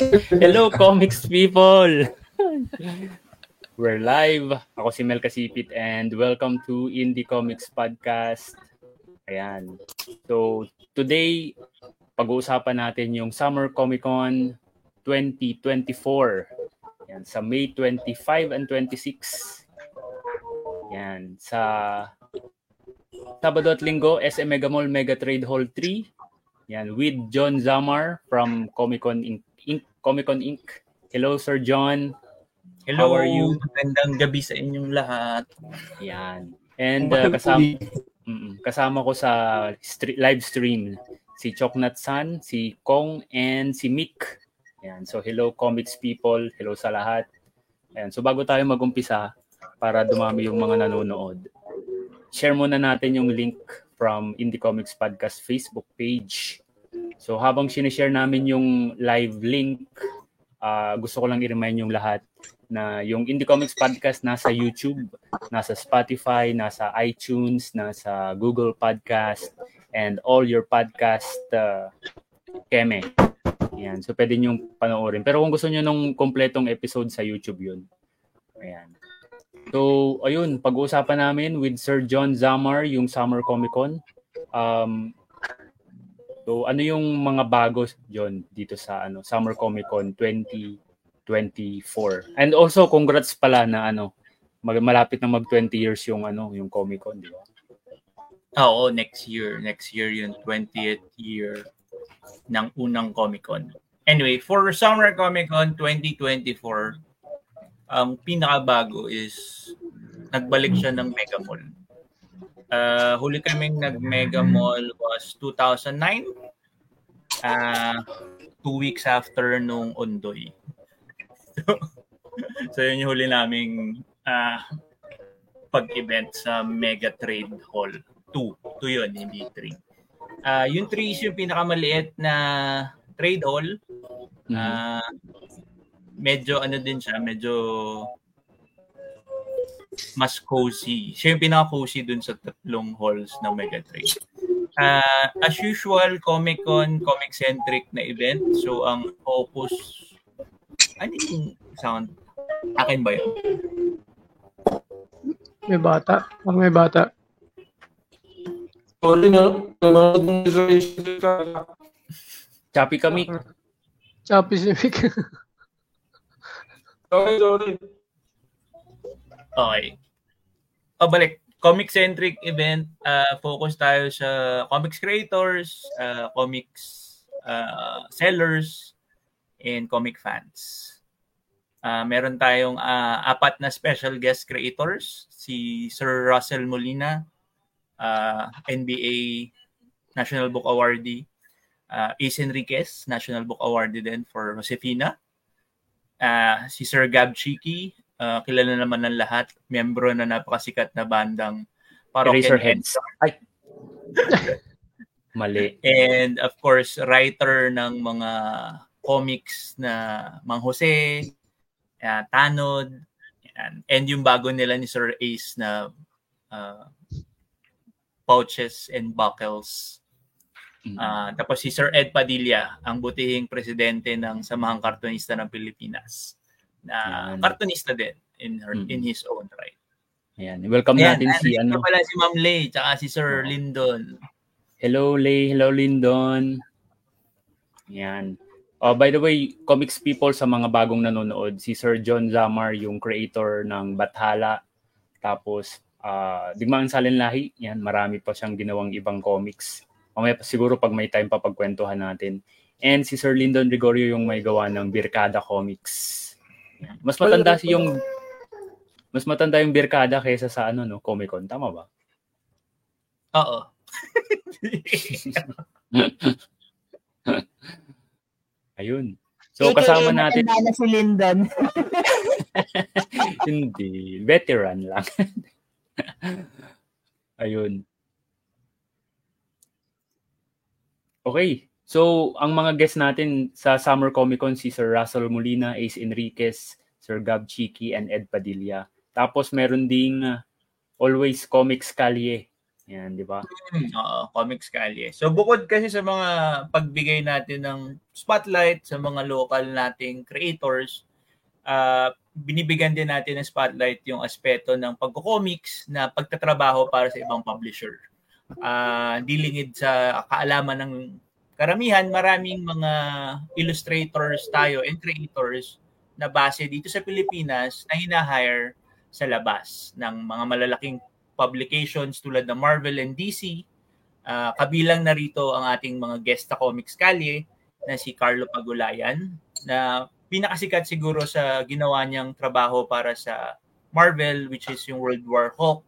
Hello, comics people! We're live. Ako si Mel Kasipit and welcome to Indie Comics Podcast. Ayan. So, today, pag-uusapan natin yung Summer Comic Con 2024. Ayan, sa May 25 and 26. Ayan, sa Sabado at Linggo, SM Mega Mall Mega Trade Hall 3. Yan, with John Zamar from Comic Con Inc. Comic Con Inc. Hello, Sir John. Hello, How are you? Magandang gabi sa inyong lahat. Yan. And uh, kasama, mm, kasama ko sa stre- live stream si Choknat San, si Kong, and si Mick. Yan. So, hello comics people. Hello sa lahat. Ayan. So, bago tayo magumpisa, para dumami yung mga nanonood, share muna natin yung link from Indie Comics Podcast Facebook page. So habang sinishare namin yung live link, uh, gusto ko lang i-remind yung lahat na yung Indie Comics Podcast nasa YouTube, nasa Spotify, nasa iTunes, nasa Google Podcast, and all your podcast uh, keme. Yan. So pwede nyo panoorin. Pero kung gusto nyo nung kompletong episode sa YouTube yun. Ayan. So, ayun, pag-uusapan namin with Sir John Zamar yung Summer Comic Con. Um, so, ano yung mga bago, John, dito sa ano Summer Comic Con 2024? And also, congrats pala na ano, mag- malapit na mag 20 years yung ano, yung Comic Con, di ba? Oo, next year. Next year yung 20th year ng unang Comic Con. Anyway, for Summer Comic Con 2024, ang pinakabago is nagbalik siya ng Mega Mall. Uh, huli kaming nag-Mega Mall was 2009. Uh, two weeks after nung Ondoy. So, so yun yung huli naming uh, pag-event sa Mega Trade Hall 2. 2 yun, hindi 3. Uh, yung 3 is yung pinakamaliit na trade hall. Uh, medyo ano din siya, medyo mas cozy. Siya yung pinaka-cozy dun sa tatlong halls ng Megatrade. Uh, as usual, Comic-Con, comic-centric na event. So, ang focus... Ano yung sound? Akin ba yun? May bata. Parang may bata. Sorry na. Nanonood ng reservation ka. Choppy kami. Choppy si Mick. Sorry, sorry. Okay. O balik. Comic-centric event. Uh, focus tayo sa comics creators, uh, comics uh, sellers, and comic fans. Uh, meron tayong uh, apat na special guest creators. Si Sir Russell Molina, uh, NBA National Book Awardee. Uh, Ace Enriquez, National Book Awardee din for Josefina. Uh, si Sir Gab Chiki, uh, kilala naman ng lahat, membro na napakasikat na bandang Eraserheads. Ay. Mali. And of course, writer ng mga comics na Mang Jose, uh, Tanod, yan. and yung bago nila ni Sir Ace na uh, Pouches and Buckles. Uh, tapos si Sir Ed Padilla, ang butihing presidente ng Samahang Kartonista ng Pilipinas. Na Yan. kartonista din in her Mm. in his own right. Ayan. Welcome Ayan, natin si nandito ano. pala si Ma'am Lay tsaka si Sir Oo. Lyndon. Hello, Lay. Hello, Lyndon. Yan. Oh, by the way, comics people sa mga bagong nanonood, si Sir John Zamar, yung creator ng Bathala. Tapos, uh, Digmaan Salinlahi, yan, marami pa siyang ginawang ibang comics. Mamaya pa siguro pag may time pa pagkwentuhan natin. And si Sir Lyndon Gregorio yung may gawa ng Birkada Comics. Mas matanda si yung mas matanda yung Birkada kaysa sa ano no, Comic Con, tama ba? Oo. Ayun. So kasama natin na si Lyndon. Hindi. Veteran lang. Ayun. Okay. So, ang mga guests natin sa Summer Comic Con, si Sir Russell Molina, Ace Enriquez, Sir Gab Chiki, and Ed Padilla. Tapos meron ding uh, Always Comics Calye. Yan, di ba? Hmm, Oo, Comics Kalye. So bukod kasi sa mga pagbigay natin ng spotlight sa mga local nating creators, uh, binibigyan din natin ng spotlight yung aspeto ng pagko-comics na pagtatrabaho para sa ibang publisher. Uh, dilingid sa kaalaman ng karamihan, maraming mga illustrators tayo and creators na base dito sa Pilipinas na hinahire sa labas ng mga malalaking publications tulad ng Marvel and DC. Uh, ah, kabilang na rito ang ating mga guest na comics kalye na si Carlo Pagulayan na pinakasikat siguro sa ginawa niyang trabaho para sa Marvel which is yung World War Hulk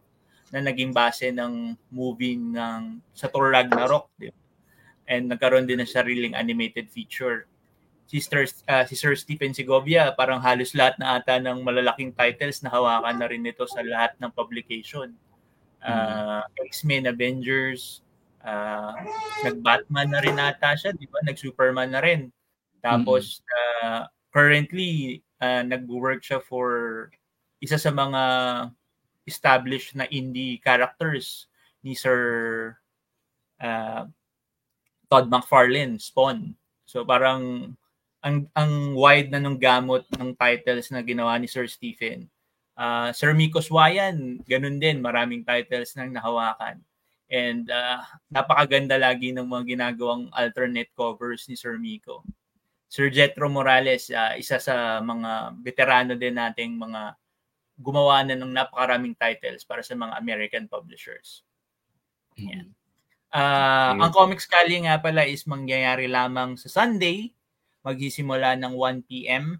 na naging base ng movie ng sa Thor Ragnarok. Diba? And nagkaroon din ng sariling animated feature. Si Sir, uh, si Sir Stephen Segovia, parang halos lahat na ata ng malalaking titles na hawakan na rin nito sa lahat ng publication uh, X-Men, Avengers, uh, nag-Batman na rin ata siya, di ba? Nag-Superman na rin. Tapos, uh, currently, uh, nag-work siya for isa sa mga established na indie characters ni Sir uh, Todd McFarlane, Spawn. So parang ang ang wide na nung gamot ng titles na ginawa ni Sir Stephen. Uh, Sir Miko Swayan, ganun din, maraming titles nang nahawakan. And uh, napakaganda lagi ng mga ginagawang alternate covers ni Sir Miko. Sir Jetro Morales, uh, isa sa mga veterano din nating mga gumawa na ng napakaraming titles para sa mga American publishers. Yan. Uh, ang Comics Kali nga pala is mangyayari lamang sa Sunday. Magsisimula ng 1 p.m.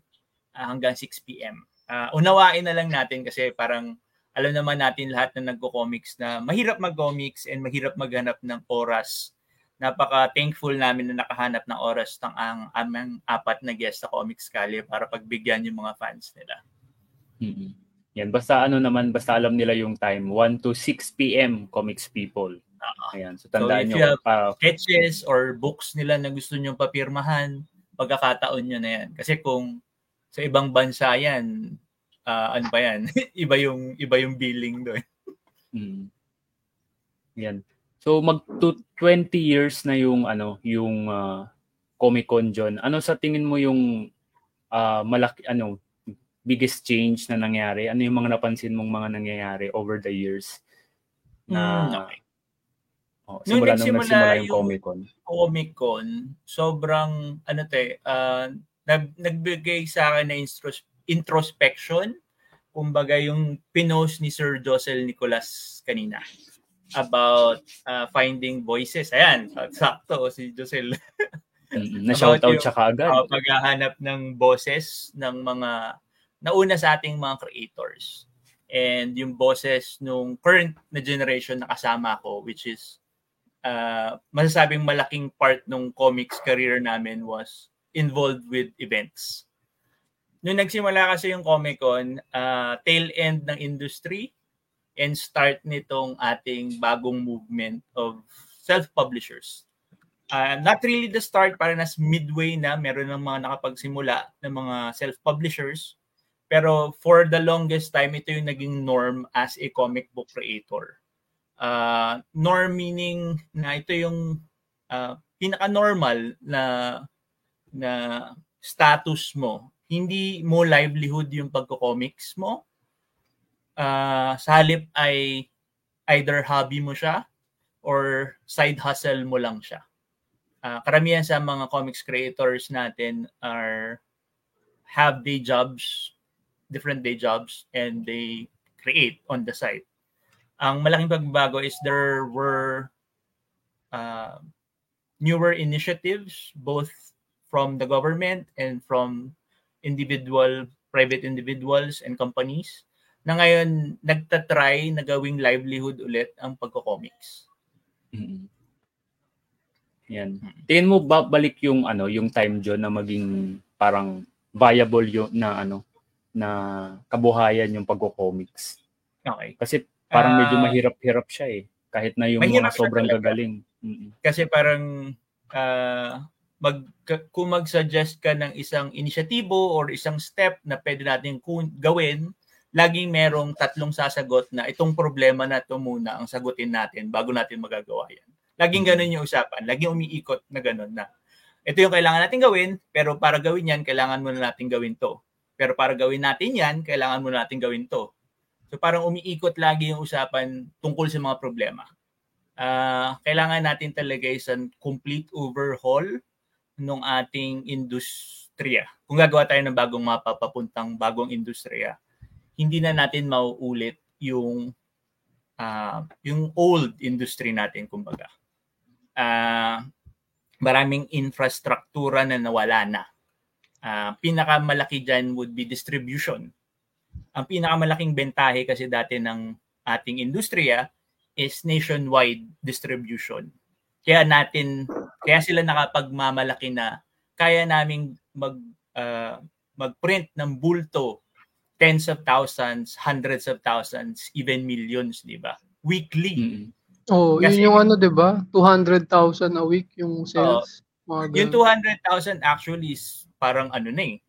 Uh, hanggang 6 p.m uh, unawain na lang natin kasi parang alam naman natin lahat na nagko-comics na mahirap mag-comics and mahirap maghanap ng oras. Napaka-thankful namin na nakahanap ng oras ng ang aming apat na guest sa Comics Kali para pagbigyan yung mga fans nila. Mm-hmm. Yan, basta ano naman, basta alam nila yung time, 1 to 6 p.m. Comics People. Uh, Ayan, so tandaan so, nyo. Uh, sketches or books nila na gusto nyo papirmahan, pagkakataon nyo na yan. Kasi kung sa ibang bansa yan, uh, ano pa yan? iba yung iba yung billing doon. mm. Yan. So mag 20 years na yung ano, yung uh, Comic Con John. Ano sa tingin mo yung uh, malaki ano biggest change na nangyari? Ano yung mga napansin mong mga nangyayari over the years? Na mm, okay. Oh, simula nung nagsimula yung, yung Comic Con. Comic Con, sobrang ano te, uh, nag, nagbigay sa akin na intros, introspection, kumbaga yung pinost ni Sir Josel Nicolas kanina about uh, finding voices. Ayan, sakto si Josel. Na-shoutout siya kaagad. Uh, paghahanap ng boses ng mga nauna sa ating mga creators. And yung boses nung current na generation na kasama ko, which is uh, masasabing malaking part nung comics career namin was involved with events. Noong nagsimula kasi yung Comic Con, uh, tail end ng industry and start nitong ating bagong movement of self-publishers. Uh, not really the start, para nas midway na, meron ng mga nakapagsimula ng mga self-publishers. Pero for the longest time, ito yung naging norm as a comic book creator. Uh, norm meaning na ito yung uh, pinaka-normal na na status mo, hindi mo livelihood yung pagko-comics mo. Uh, sa halip ay either hobby mo siya or side hustle mo lang siya. Uh, karamihan sa mga comics creators natin are have day jobs, different day jobs, and they create on the side. Ang malaking pagbabago is there were uh, newer initiatives, both from the government and from individual, private individuals and companies na ngayon nagtatry na gawing livelihood ulit ang pagko-comics. Mm-hmm. Yan. Tingin mo ba balik yung ano, yung time John na maging parang viable yung na ano na kabuhayan yung pagko-comics? Okay. Kasi parang medyo ah, mahirap-hirap siya eh. Kahit na yung mga sobrang gagaling. Kasi parang uh, mag, kung mag-suggest ka ng isang inisyatibo or isang step na pwede natin gawin laging merong tatlong sasagot na itong problema na to muna ang sagutin natin bago natin magagawa yan. Laging ganun yung usapan. Laging umiikot na ganun na. Ito yung kailangan natin gawin, pero para gawin yan, kailangan muna natin gawin to. Pero para gawin natin yan, kailangan muna natin gawin to. So parang umiikot lagi yung usapan tungkol sa mga problema. Uh, kailangan natin talaga isang complete overhaul ng ating industriya. Kung gagawa tayo ng bagong mapa papuntang bagong industriya, hindi na natin mauulit yung uh, yung old industry natin kumbaga. Uh, maraming infrastruktura na nawala na. Uh, pinakamalaki dyan would be distribution. Ang pinakamalaking bentahe kasi dati ng ating industriya is nationwide distribution. Kaya natin, kaya sila nakapagmamalaki na kaya naming mag uh, mag-print ng bulto tens of thousands, hundreds of thousands, even millions, di ba? Weekly. Mm-hmm. Oh, Kasi, yun yung ano, di ba? 200,000 a week yung sales. Uh, yung 200,000 actually is parang ano na eh.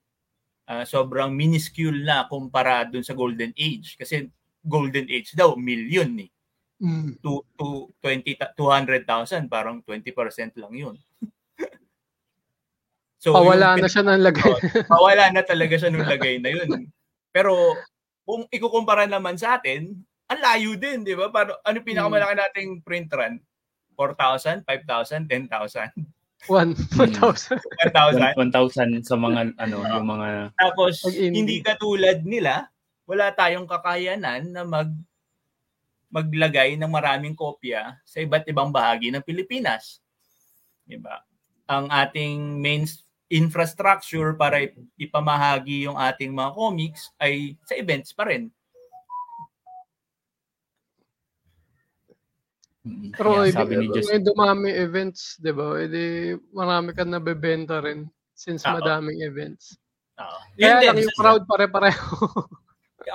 Uh, sobrang minuscule na kumpara dun sa Golden Age. Kasi Golden Age daw, million eh. Mm. To, to 20, 200,000, parang 20% lang yun. so, pawala yung, na siya ng lagay. pawala na talaga siya ng lagay na yun. Pero kung ikukumpara naman sa atin, ang layo din, di ba? Para, ano pinakamalaki nating print run? 4,000, 5,000, 10,000. 1,000. 1,000. 1,000 sa mga, ano, yung mga... Tapos, hindi katulad nila, wala tayong kakayanan na mag maglagay ng maraming kopya sa iba't ibang bahagi ng Pilipinas. Di ba? Ang ating main infrastructure para ipamahagi yung ating mga comics ay sa events pa rin. Pero yeah, sabi ni Just... may dumami events, di ba? Edi marami ka nabebenta rin since Uh-oh. madaming events. Oo. Kaya lang yung crowd pare-pareho.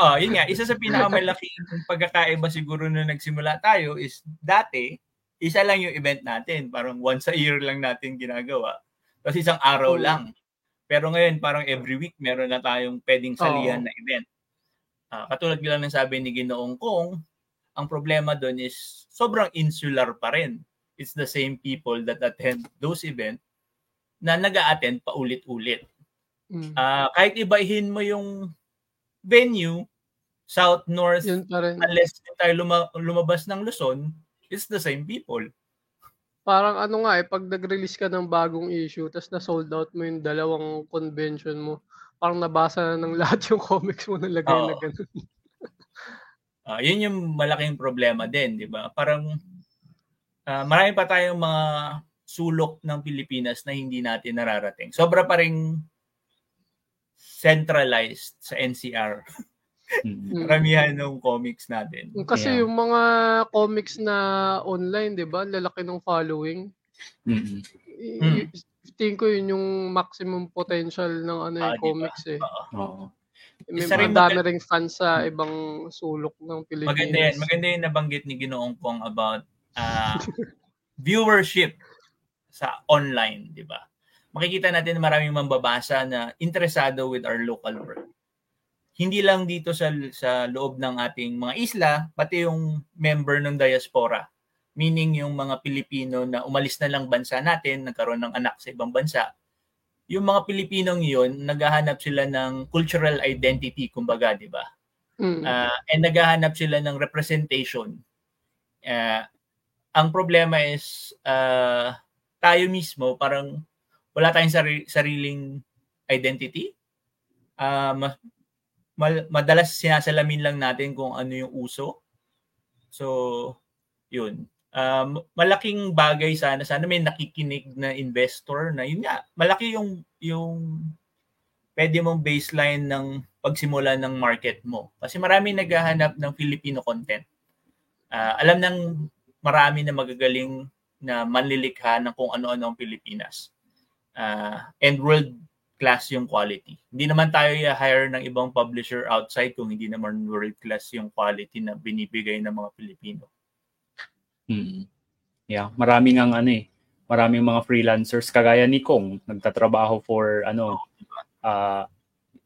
oh, yun nga. Isa sa pinakamalaking pagkakaiba siguro na nagsimula tayo is dati, isa lang yung event natin. Parang once a year lang natin ginagawa. Kasi isang araw oh. lang. Pero ngayon, parang every week, meron na tayong pwedeng salihan oh. na event. Uh, katulad lang ng sabi ni Ginoong Kong, ang problema doon is sobrang insular pa rin. It's the same people that attend those events na nag attend paulit-ulit. Mm. Uh, kahit ibahin mo yung venue, south, north, unless tayo luma- lumabas ng Luzon, it's the same people parang ano nga eh, pag nag-release ka ng bagong issue, tapos na-sold out mo yung dalawang convention mo, parang nabasa na ng lahat yung comics mo na lagay oh. na ganun. Uh, yun yung malaking problema din, di ba? Parang uh, marami pa tayong mga sulok ng Pilipinas na hindi natin nararating. Sobra pa rin centralized sa NCR. Mm. Karamihan ng comics natin. Kasi yeah. yung mga comics na online, 'di ba? Lalaki ng following. Mm-hmm. Mm. Tingin ko yun yung maximum potential ng ano yung ah, comics diba? eh. Oo. May Isa rin dami ring fans sa ibang sulok ng Pilipinas. Maganda yan. Maganda yung nabanggit ni Ginoong Kong about uh, viewership sa online, di ba? Makikita natin na maraming mambabasa na interesado with our local work hindi lang dito sa sa loob ng ating mga isla, pati yung member ng diaspora. Meaning yung mga Pilipino na umalis na lang bansa natin, nagkaroon ng anak sa ibang bansa. Yung mga Pilipinong yun, naghahanap sila ng cultural identity, kumbaga, di ba? Mm. Uh, and naghahanap sila ng representation. Uh, ang problema is, uh, tayo mismo, parang wala tayong sarili, sariling identity. Uh, mal- madalas sinasalamin lang natin kung ano yung uso. So, yun. Um, malaking bagay sana. Sana may nakikinig na investor na yun nga, malaki yung yung pwede mong baseline ng pagsimula ng market mo. Kasi marami naghahanap ng Filipino content. Uh, alam ng marami na magagaling na manlilikha ng kung ano-ano ang Pilipinas. Uh, and world class yung quality. Hindi naman tayo i-hire ng ibang publisher outside kung hindi naman world class yung quality na binibigay ng mga Pilipino. Hmm. Yeah, maraming ang ano eh, maraming mga freelancers kagaya ni Kong nagtatrabaho for ano uh,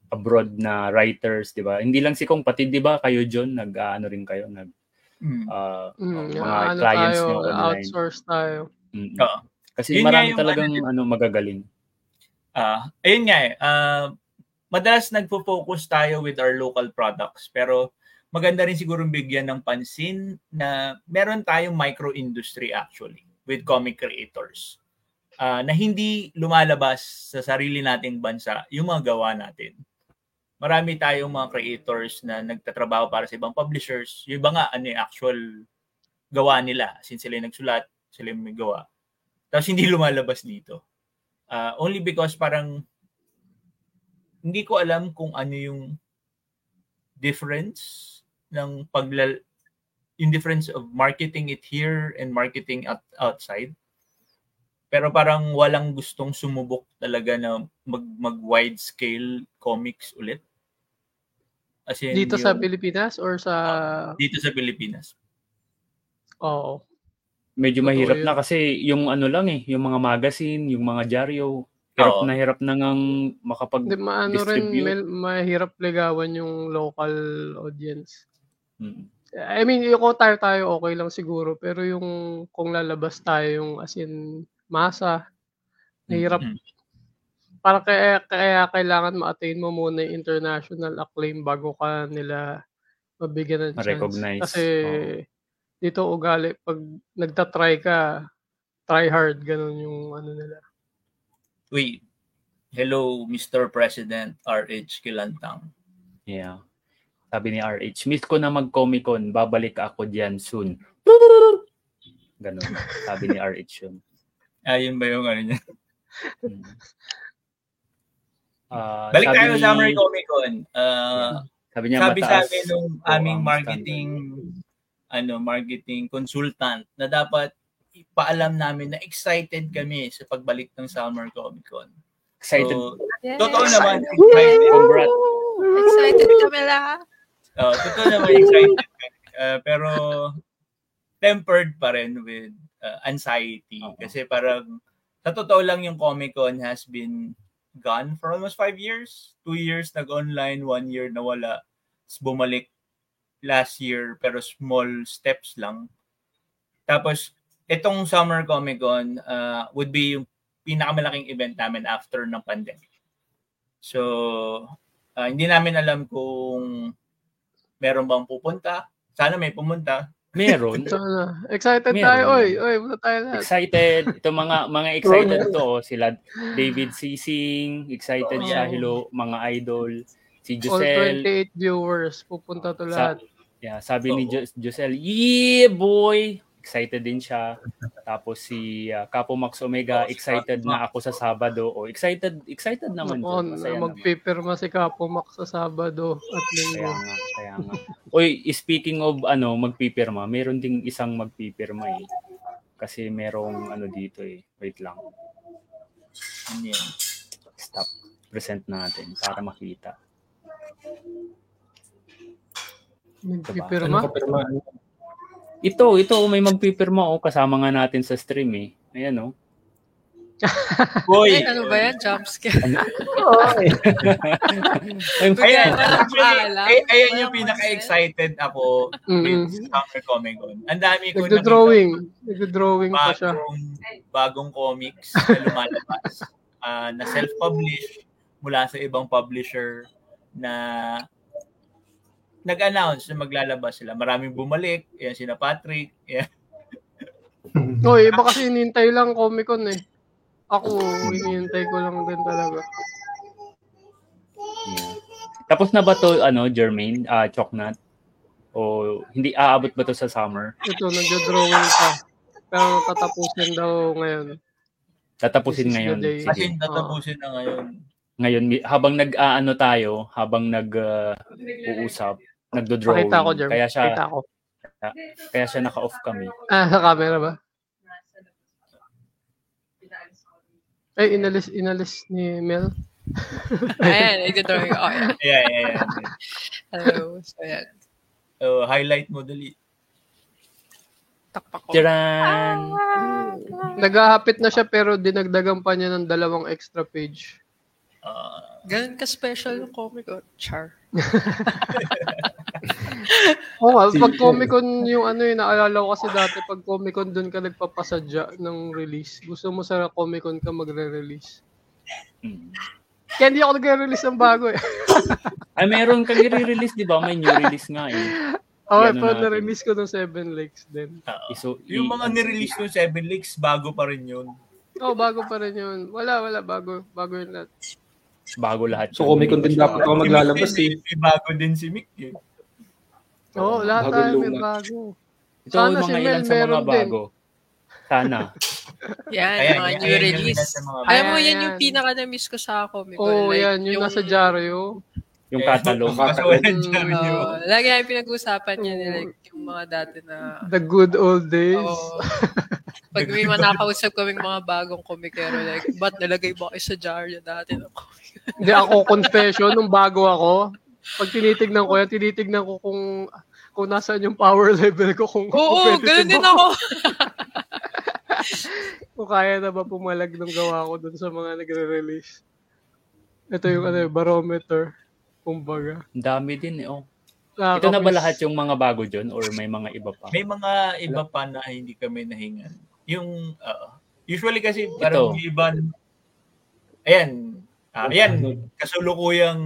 abroad na writers, 'di ba? Hindi lang si Kong pati 'di ba kayo John nag-ano rin kayo nag Mm. ah, Mm, mga ano clients tayo, nyo online. outsource tayo. Mm. Oo. Kasi Yun marami talagang ano- ano magagaling. Ah, ayun nga eh. ah, madalas nagfo-focus tayo with our local products pero maganda rin siguro bigyan ng pansin na meron tayong micro-industry actually with comic creators ah, na hindi lumalabas sa sarili nating bansa yung mga gawa natin. Marami tayong mga creators na nagtatrabaho para sa ibang publishers. Yung iba nga, ano yung actual gawa nila. Since sila yung nagsulat, sila yung may gawa. Tapos hindi lumalabas dito. Uh, only because parang hindi ko alam kung ano yung difference ng paglal yung difference of marketing it here and marketing at outside. Pero parang walang gustong sumubok talaga na mag, mag wide scale comics ulit. As in, Dito sa yung- Pilipinas or sa... dito sa Pilipinas. Oo. Medyo Totoo mahirap yun. na kasi yung ano lang eh, yung mga magazine, yung mga dyaryo, hirap Oo. na hirap na ngang makapag Hindi, maano rin, mahirap ligawan yung local audience. Mm. I mean, yung kung tayo tayo okay lang siguro, pero yung kung lalabas tayo yung as in masa, nahirap. Para kaya, kaya kailangan ma-attain mo muna yung international acclaim bago ka nila mabigyan ng chance. Ma-recognize. Kasi Oo. dito ugali, pag nagtatry ka, try hard, ganun yung ano nila. Uy, hello Mr. President RH Kilantang. Yeah. Sabi ni RH, miss ko na mag-Comic Con, babalik ako diyan soon. Ganun. Sabi ni RH yun. Ayun ba yung ano niya? Mm. Ah, Balik sabi tayo ni- sa Summer Comic Con. Uh, Sabi niya sabi sa mataas. amin nung aming marketing ano marketing consultant na dapat ipaalam namin na excited kami sa pagbalik ng Summer Comic Con. Excited. So, Yes. totoo naman, excited. Congrats. Excited kami lahat. Uh, totoo naman excited kami. Uh, pero tempered pa rin with uh, anxiety. Oo. Kasi parang sa totoo lang yung Comic Con has been gone for almost five years. Two years nag-online, one year nawala. Tapos bumalik last year pero small steps lang. Tapos itong Summer Comic Con uh, would be yung pinakamalaking event namin after ng pandemic. So, uh, hindi namin alam kung meron bang pupunta. Sana may pumunta. Meron. So, ano, excited Meron. tayo, oy, oy, muna tayo lahat. excited. Ito mga mga excited to. oh. Sila David Sising, excited Oo. siya. Hello, mga idol. Si All Giselle. 28 viewers, pupunta to Sa- lahat. Yeah, sabi ni Oo. Jo- Giselle, yeah boy! Excited din siya. Tapos si uh, Capo Max Omega, Oo, si excited Capo na ako sa Sabado. O excited, excited naman. Masaya naman. magpipirma si Capo Max sa Sabado at Kaya Linggo. nga, kaya nga. Oy, speaking of ano, magpipirma, meron ding isang magpipirma eh. Kasi merong ano dito eh. Wait lang. Ano yan? Stop. Present natin para makita. Magpipirma? Ano ka pirma? Ito, ito may magpipirma oh, kasama nga natin sa stream eh. Ayan oh. Boy! Ay, ano ba yan? Jump scare. Ay, Ayan, Bigyan ka ng actually, paalam. ay, ayan yung pinaka-excited ako Mm. with Summer Comic Con. Ang dami ko Nagdo-drawing. Nagdo-drawing pa siya. bagong, bagong comics na lumalabas ah, na self-publish mula sa ibang publisher na nag-announce na maglalabas sila. Maraming bumalik. Yan sina Patrick. Yan. Oy, iba kasi hinintay lang Comic Con eh. Ako, hinihintay ko lang din talaga. yeah. Tapos na ba to ano, Jermaine, ah Choknat? O hindi aabot ba to sa summer? Ito, nagdo-drawing pa. Pero tatapusin daw ngayon. Tatapusin ngayon. Kasi Sige. tatapusin na ngayon. Ngayon habang nag-aano tayo, habang nag ah, uusap, nagdo-drawing. Pakita ko, Jerm. Kaya siya Pakita ko. kaya siya naka-off kami. Ah, sa camera ba? Ay, inalis, inalis ni Mel. Ayan, nagdodrawing ako. Ayan. Ayan, ayan, ayan. Hello. So, ayan. So, highlight mo dali. Takpak ko. Tiran! Naghahapit na siya pero dinagdagan pa niya ng dalawang extra page. Ah, Ganun ka-special yung Comic Con. Char. Oo nga, pag Comic Con yung ano yun, naalala ko kasi dati pag Comic Con doon ka nagpapasadya ng release. Gusto mo sa Comic Con ka magre-release. Mm. Kaya hindi ako nagre-release ng bago eh. Ay, meron kang i-release, di ba? May new release nga eh. Okay, Ano pag natin? na-release ko ng Seven Lakes din. ah. Iso, yung mga nirelease ng Seven Leagues, bago pa rin yun. Oo, oh, bago pa rin yun. Wala, wala, bago. Bago yun lahat. bago lahat. So. Comic Con din dapat ako maglalabas eh. Bago din si Mick eh. Oo, lahat bago tayo may bago. Ito Sana yung si mga Mel ilan sa mga meron din. bago. Sana. Yan, Ayan, mga new ayan yung release. Alam mo, yan yung ayan. pinaka na-miss ko sa Comic. Oo, oh, Like, yan. Yung, nasa Jaryo. Yung catalog. Wala Mm, lagi namin pinag-usapan yan. eh. Like, yung mga dati na... The good old days. Oo. Pag may mga nakausap kaming mga bagong komikero, like, ba't nalagay ba kayo sa Jaryo dati ng comic? Hindi ako confession nung bago ako. Pag tinitignan ko yan, tinitignan ko kung kung nasaan yung power level ko kung Oo, ganun din ako. kung kaya na ba pumalag ng gawa ko dun sa mga nagre-release. Ito yung ano, barometer. Kumbaga. Ang dami din eh. Oh. Ito na ba lahat yung mga bago dyan or may mga iba pa? May mga iba pa na hindi kami nahingan. Yung, uh, usually kasi parang Ito. yung iba, ayan, ah, ayan, kasulukuyang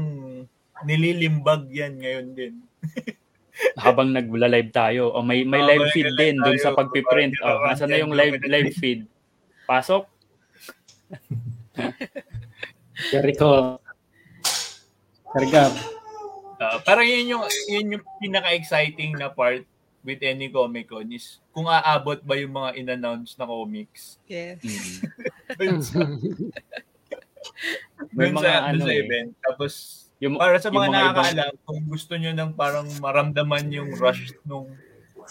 nililimbag yan ngayon din. Habang nagla-live tayo. O may may Oh, live feed din dun tayo. sa pagpiprint. Oh, nasa na yung live live feed? Pasok? Jericho. Karga. Ah, parang yun yung, yun yung pinaka-exciting na part with any Comic Con is kung aabot ba yung mga in-announce na comics. Yes. Mm. Dun sa, May dun mga sa, dun ano sa eh. event. Tapos, Yung, para sa mga ibang- nakakaalam, kung gusto nyo ng parang maramdaman yung rush nung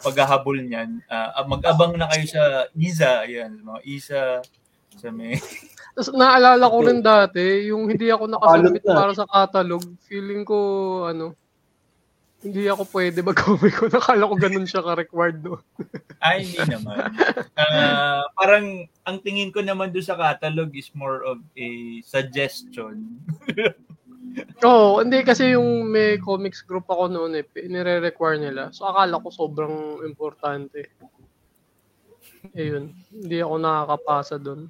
paghahabol niyan, ah, mag-abang na kayo sa ISA, ayan, mga ISA, sa may... Tapos naalala ko rin dati, yung hindi ako nakasubmit na. para sa catalog, feeling ko, ano, hindi ako pwede mag-comic ko. Nakala ko ganun siya ka-required doon. Ay, hindi naman. Ah, parang, ang tingin ko naman doon sa catalog is more of a suggestion. Oo, hindi kasi yung may comics group ako noon eh, nire-require nila. So akala ko sobrang importante. Ayun, hindi ako nakakapasa doon.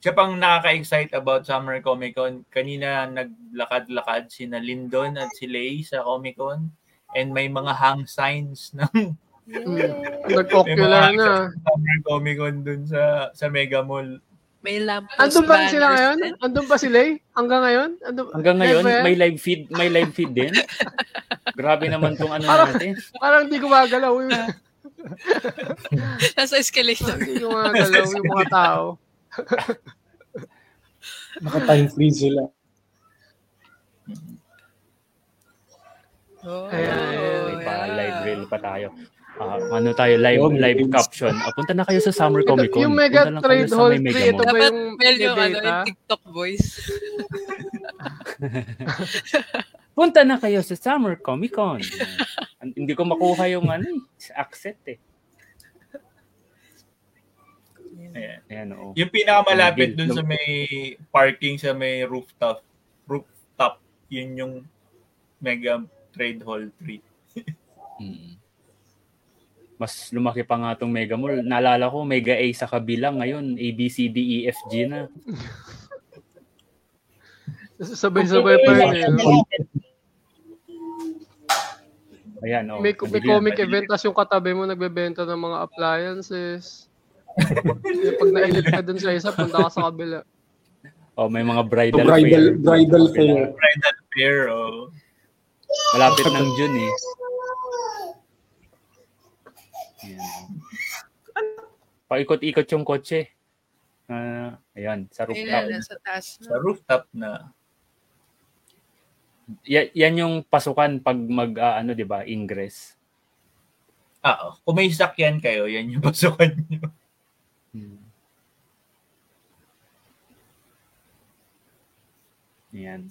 Siya pang nakaka-excite about Summer Comic Con. Kanina naglakad-lakad si na Lindon at si Lay sa Comic Con. And may mga hang signs ng Hmm. Nag-ocular na. Summer Comic Con dun sa sa Mega Mall. May lamppost Andun ba sila ngayon? Andun ba si Lay? Hanggang ngayon? Andun, Hanggang ngayon, may live feed, may live feed din. Grabe naman tong ano Parang- natin. Parang hindi gumagalaw yung, Nasa escalator. hindi gumagalaw yung mga tao. Naka-time freeze sila. Oh, Ayan, May pa, yeah. live reel pa tayo. Ah, ano tayo, live Oh, live games. caption. Ah, punta na kayo sa Summer Comic Con. Yung Mega punta lang Trade kayo sa Hall may 3, Mega ito Mall. ba Dapat yung Mel yung, ano, yung TikTok voice. Punta na kayo sa Summer Comic Con. Hindi ko makuha yung ano, eh, accent eh. Ayan. Ayan, oo. Yung pinakamalapit Bill. dun sa may parking sa may rooftop. Rooftop. Yun yung Mega Trade Hall 3. Mm. Mas lumaki pa nga tong Mega Mall. Naalala ko, Mega A sa kabilang ngayon, A, B, C, D, E, F, G na. Sabay-sabay pa rin no? Ayan, oh. May, may comic event, tapos yung katabi mo nagbebenta ng mga appliances. Pag nainip ka dun sa isa, punta ka sa kabila. Oh, may mga So, bridal, bridal, fair. bridal fair. Bridal Fair, oh. Malapit ng June eh. Ayan. Paikot-ikot yung kotse. Ah, ayan, sa rooftop. na, nasa taas Sa rooftop na. Ya- yan yung pasukan pag mag ah, ano 'di ba, ingress. Ah, oh. kung may sakyan kayo, yan yung pasukan nyo. Hmm. Yan.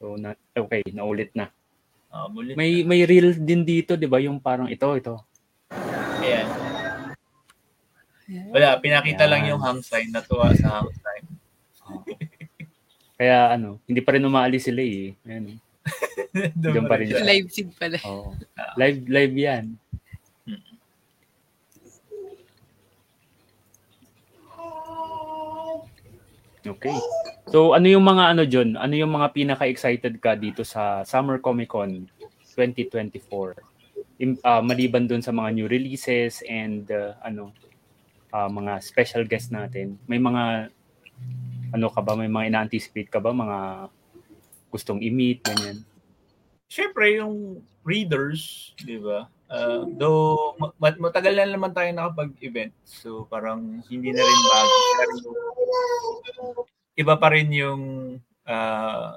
So na okay, naulit na. Ah, muli. May may reel din dito, 'di ba, yung parang ito, ito. Ayan. Wala, pinakita Ayan. lang yung hang sign. Natuwa sa hang sign. Kaya ano, hindi pa rin umaalis sila eh. Ayan. Diyan pa rin siya. Live feed pala. Oo. Live live 'yan. Okay. So ano yung mga ano John? Ano yung mga pinaka-excited ka dito sa Summer Comic Con 2024? Im, ah, maliban doon sa mga new releases and uh, ano ah, mga special guests natin. May mga ano ka ba? May mga ina-anticipate ka ba mga gustong i-meet ganyan? Siyempre, yung readers, di ba? Uh, though, mat- matagal na naman tayo nakapag-event. So, parang hindi na rin bago. Pero, iba pa rin yung uh,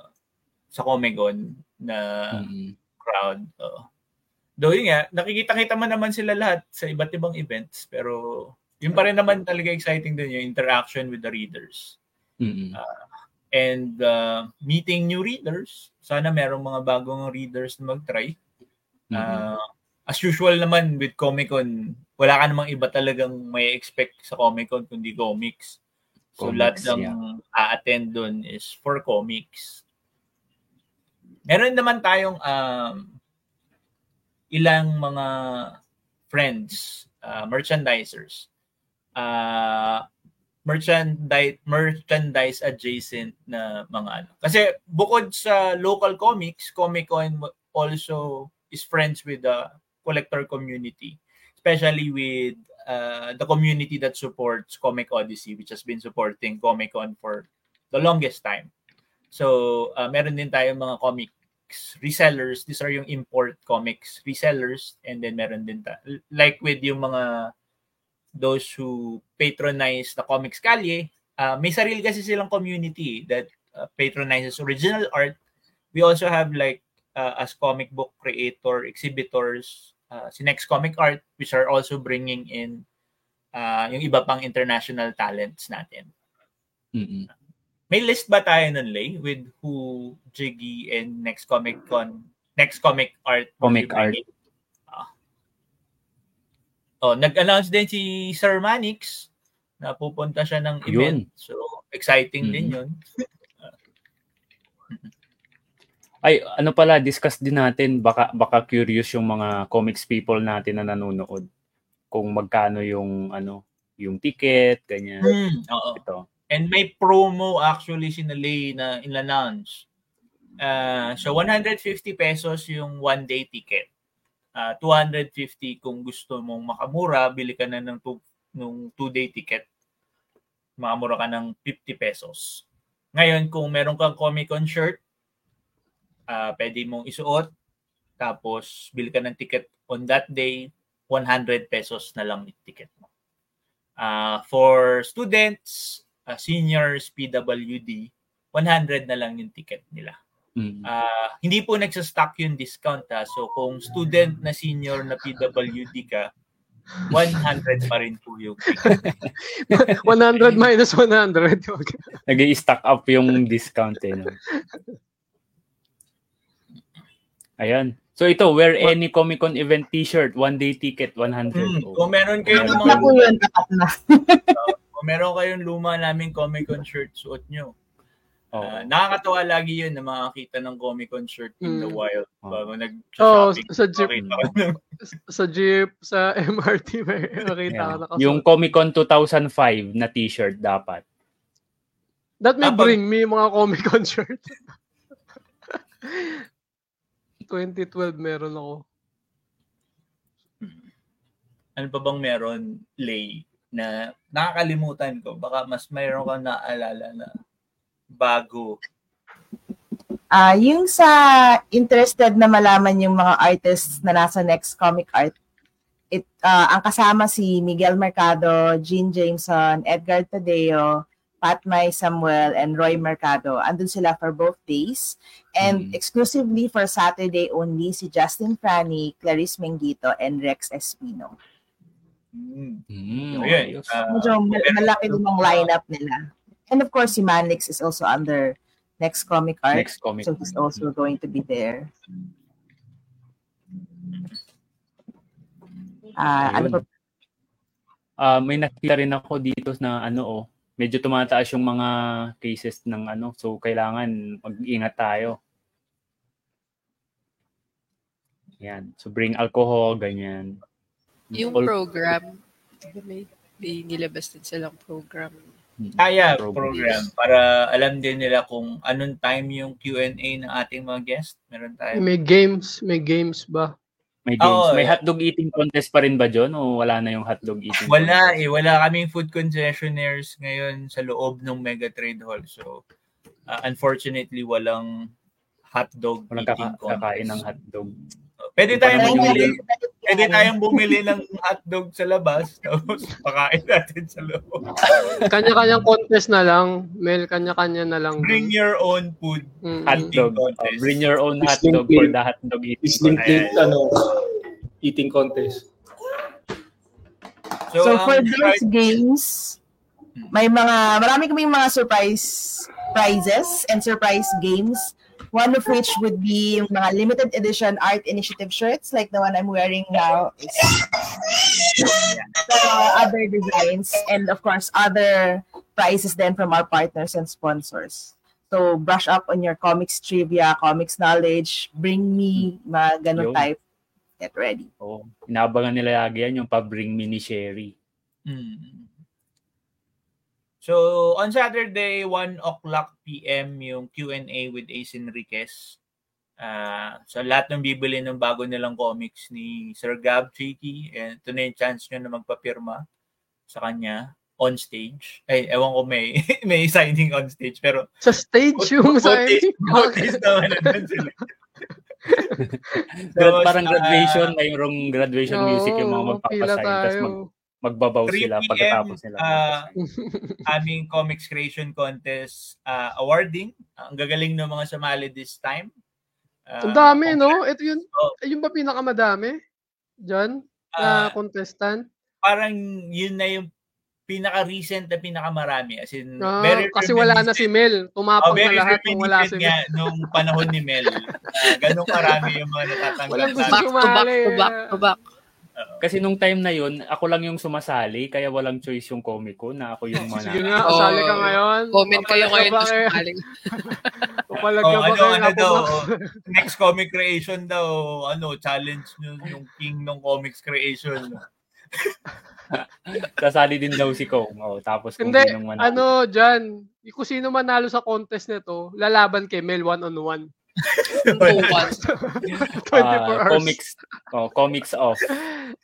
sa Comic-Con na Mm-mm. crowd. Oo. Though yun nga, nakikita-kita man naman sila lahat sa iba't ibang events. Pero, yun pa rin naman talaga exciting din yung interaction with the readers. Mm-mm. and uh, meeting new readers. Sana merong mga bagong readers na mag-try. Mm-mm. Uh, as usual naman with Comic-Con, wala ka namang iba talagang may expect sa Comic-Con kundi comics. So lahat Comics, ng yeah. a-attend dun is for comics. Meron naman tayong um, ilang mga friends, uh, merchandisers, uh, merchandise merchandise adjacent na mga ano. Kasi bukod sa local comics, Comic-Con also is friends with the collector community, especially with uh, the community that supports Comic Odyssey, which has been supporting Comic-Con for the longest time. So, uh, meron din tayong mga comics resellers. These are yung import comics resellers. And then meron din ta- like with yung mga those who patronize the Comics Calye, uh, may sarili kasi silang community that uh, patronizes original art. We also have like uh, as comic book creator, exhibitors, uh, si Next Comic Art, which are also bringing in uh, yung iba pang international talents natin. Mm-mm. May list ba tayo nun, Lay, with who Jiggy and Next Comic Con, Next Comic Art Comic bringing? Ah. Oh, nag-announce din si Sir Manix na pupunta siya ng event. Yun. So, exciting din Mhm. yun. Ay, ano pala, discuss din natin, baka, baka curious yung mga comics people natin na nanonood. Kung magkano yung, ano, yung ticket, ganyan. Hmm, oo. Ito. And may promo actually si Nalay na in-announce. Uh, so 150 pesos yung one day ticket. Uh, 250 kung gusto mong makamura, bili ka na ng two, nung two day ticket. Makamura ka ng 50 pesos. Ngayon, kung meron kang Comic Con shirt, uh, pwede mong isuot. Tapos, bili ka ng ticket on that day, 100 pesos na lang yung ticket mo. Uh, for students, uh, seniors, PWD, 100 na lang yung ticket nila. Mm. Ah, hindi po nagsa-stock yung discount ha. So kung student na senior na PWD ka, 100 pa rin po yung ticket. 100 minus 100. nag stack up yung discount eh. No? Ayan. So ito, wear any Comic Con event t-shirt, one day ticket, 100. Hmm, Oh. Kung meron kayo ng Tapat mga na po yun, tapat na. Meron kayong luma naming Comic Con shirt, suot nyo. Oh. Ah, nakakatawa lagi yun na makakita ng Comic Con shirt in the Mm. wild. Oh. Bago Oh, nag-shopping. sa jeep. makita ng- sa jeep, sa MRT, may nakita Yeah. ka. Yung Comic Con 2005 na t-shirt dapat. That may Ah, pag- bring me mga Comic Con shirt. 2012 meron ako. ano pa bang meron, Lay, na nakakalimutan ko? Baka mas mayroon kang naalala na bago. Ah, yung sa interested na malaman yung mga artists na nasa Next Comic Art, it, ah, ang kasama si Miguel Mercado, Gene Jameson, Edgar Tadeo, Patmay Samuel, and Roy Mercado. Andun sila for both days. And Mm. exclusively for Saturday only, si Justin Franny, Clarice Mengito, and Rex Espino. Mm, ayos. ah, Medyo mal- malaki din ang lineup nila. And of course, si Manix is also under Next Comic Art. Next comic. So he's also going to be there. Ah, ano Ayun. pa? Ah, may nakita rin ako dito na ano oh, medyo tumataas yung mga cases ng ano. So, kailangan mag-ingat tayo. Yan. So, bring alcohol, ganyan. Yung All- program, may, may nilabas din silang program. Kaya Program. program para alam din nila kung anong time yung Q&A ng ating mga guest. Meron tayo. May games, may games ba? May games. Oo, May yeah. hotdog eating contest pa rin ba, John? O wala na yung hotdog eating Wala contest? eh. Wala kaming food concessionaires ngayon sa loob ng Mega Trade Hall. So, uh, unfortunately, walang hotdog Walang eating kaka- kakain ng contest. hotdog. Pwede tayong bumili. Pwede tayong bumili ng hotdog sa labas. Tapos pakain natin sa loob. Kanya-kanyang contest na lang. Mel, kanya-kanya na lang. Bring your own food. Mm. Hotdog. Oh, bring your own hotdog for the hotdog eating Isling contest. plate, ano, eating contest. So, ang for those games, may mga, marami kaming mga surprise prizes and surprise games. One of which would be yung mga limited edition art initiative shirts like the one I'm wearing now. Is uh, other designs and of course other prizes then from our partners and sponsors. So brush up on your comics trivia, comics knowledge, bring me mga ganun type. Get ready. Oh, inaabangan nila lagi yan yung pa-bring mini Sherry. Mm. So, on Saturday, 1 o'clock p.m. yung Q&A with Ace Enriquez. Ah, so, lahat ng bibili ng bago nilang comics ni Sir Gab Cheeky. And ito na yung chance nyo na magpapirma sa kanya on stage. Ay, ewan ko may, may signing on stage. Pero, Sa stage yung sa notice, notice naman na sila. Grad, So, parang graduation, mayroong graduation music yung mga magpapasign. Tapos mag, magbabaw 3 sila PM, pagkatapos nila. ah, magpapasign. aming Comics Creation Contest ah, awarding. Ang gagaling ng mga sumali this time. Ah, Ang dami, no? Ito yun. Oh. Yung ba pinakamadami? Diyan? ah, Na contestant? parang yun na yung pinaka-recent na pinakamarami. As in, Ah, very kasi wala na si Mel. Oh, Tumapang very na lahat kung wala si Mel. nung panahon ni Mel. Uh, ganun karami yung mga natatanggap Walang gusto. Back to back to back eh. to back. Kasi nung time na yun, ako lang yung sumasali, kaya walang choice yung comic ko na ako yung Sige manalo. nga, Oh, sali ka ngayon. Comment kayo Papalag ngayon ka ba kung kayo? sakaling Papalag Oh, ka ba ano, kayo? ano daw, next comic creation daw, ano, challenge nyo yung king ng comics creation. Sasali din daw si Kong. Oh, tapos kung Hindi, manalo. ano, dyan. Kung sino manalo sa contest nito, lalaban kay Mel one-on-one. Buwan. 24 Ah, hours. comics oh, comics off.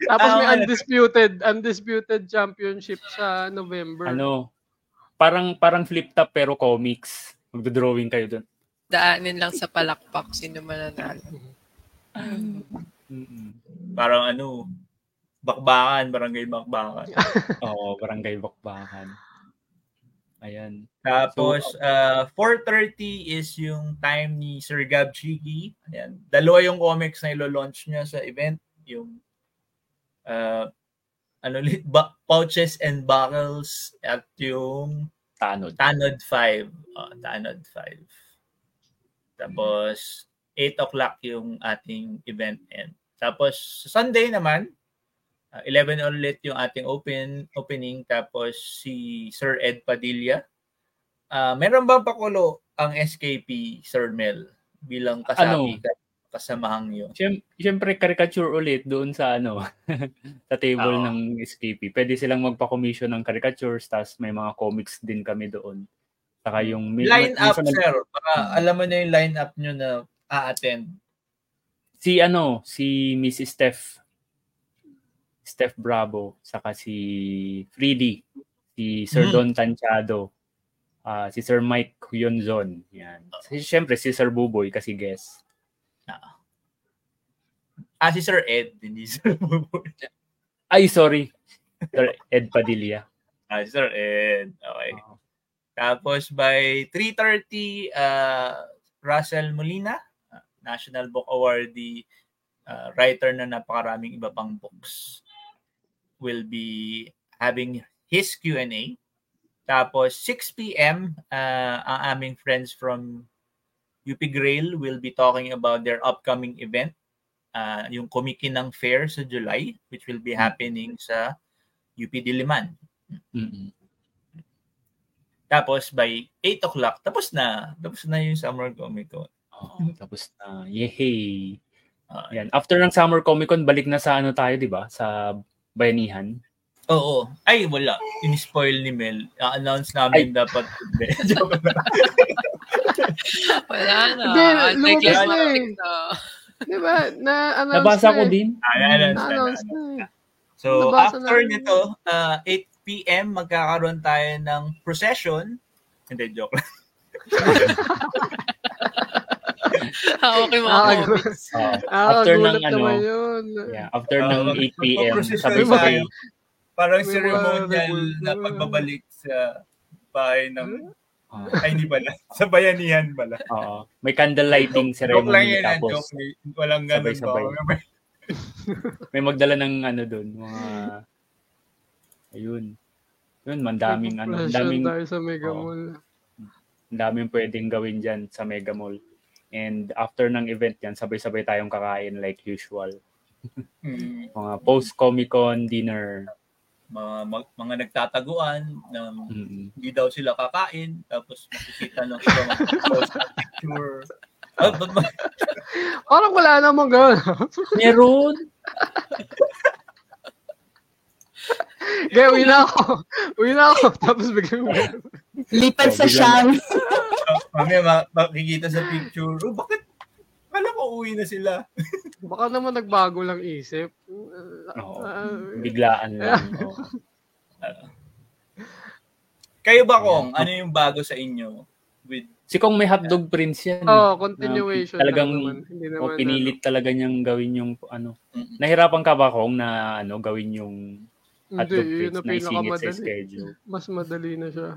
Tapos may Ah, undisputed, undisputed championship sa November. Ano? Parang parang flip top pero comics. Magdo-drawing kayo doon. Daanin lang sa palakpak sino mananalo. Parang ano, bakbakan, barangay bakbakan. Oo, barangay bakbakan. Ayan. Tapos, uh, 4.30 is yung time ni Sir Gab Chigi. Ayan. Dalawa yung comics na ilo-launch niya sa event. Yung uh, ano ulit, ba- Pouches and Buckles at yung Tanod. Tanod 5. Oh, Tanod 5. Tapos, 8 o'clock yung ating event end. Tapos, Sunday naman, uh, 11 ulit yung ating open opening. Tapos, si Sir Ed Padilla. Uh, meron bang pakulo ang SKP, Sir Mel, bilang kasabi Ano? kasamahang? Siyem- Siyempre, caricature ulit doon sa ano, sa table Oo. ng SKP. Pwede silang magpa-commission ng caricatures, tapos may mga comics din kami doon. Saka yung... may- Line up, nag- sir. Para alam mo na yung line up nyo na a-attend. Si ano, si Miss Steph. Steph Bravo. Saka si Freedy. Si Sir Mhm. Don Tanchado. ah, si Sir Mike Hyunzon. Yan. Si, Siyempre, si Sir Buboy kasi guest. Ah, si Sir Ed, hindi Sir Buboy. Ay, sorry. Sir Ed Padilla. Ah, si Sir Ed. Okay. Oo. Tapos by 3.30, uh, Russell Molina, uh, National Book Awardee, uh, writer na napakaraming iba pang books, will be having his Q&A. Tapos 6 p.m., uh, ang aming friends from UP Grail will be talking about their upcoming event, uh, yung Kumikinang Fair sa July, which will be happening sa UP Diliman. Mm-mm. Tapos by 8 o'clock, tapos na. Tapos na yung Summer Comic Con. Oo, tapos na. Yehey. Ah, Yan. After ng Summer Comic Con, balik na sa ano tayo, di ba? Sa Bayanihan. Oo. Ay, wala. In-spoil ni Mel. A-announce namin dapat. Hindi. Joke lang. Wala na. Hindi, lumabas na eh. na. Di ba? Na-announce Nabasa na ko eh. din. Ah, na-announce na, Na-announce na-announce. na eh. So, Nabasa after namin. nito, uh, 8 p.m., magkakaroon tayo ng procession. Hindi, joke lang. Ah, okay mga Ah, comics. Ah, After ng ano, yun. yeah, after Ah, ng mag- 8 p.m., magpo-procession sabay-sabay. tayo. Parang ceremonial na pagbabalik sa bahay ng... Ah, Ay, hindi pala. Sa bayanihan pala. Oo. May candle lighting Joke lang ceremony yun, ah, tapos joke. Walang ganun sabay-sabay. ba? may magdala ng ano doon, mga ayun. Yun, mandaming ano, daming tayo sa Mega. Mall. daming pwedeng gawin diyan sa Mega Mall. And after ng event yan, sabay-sabay tayong kakain like usual. Hmm. Mga post-Comic-Con dinner. mga, mag- mga nagtataguan na Mm-mm. hindi daw sila kakain tapos makikita ng iba mag-post ng picture. Ba't ba- Parang wala namang gano'n. Meron! Kaya uwi na ako. Uwi na ako. Tapos. Lipad Oh, sa biglang- siyang. Mamaya ma- makikita sa picture, oh, bakit? Alam ko uwi na sila. Baka naman nagbago lang isip. Oo. Ah, Biglaan lang. oo. Kayo ba, Kong? Ano yung bago sa inyo? With Si Kong may hotdog prince yan. oh, continuation. Talagang naman. Hindi naman. o pinilit talaga niyang gawin yung ano. Mm. Nahirapan ka ba Kong na ano gawin yung Ano, hotdog hindi, yun prince na pinakamadali. schedule? Mas madali na siya.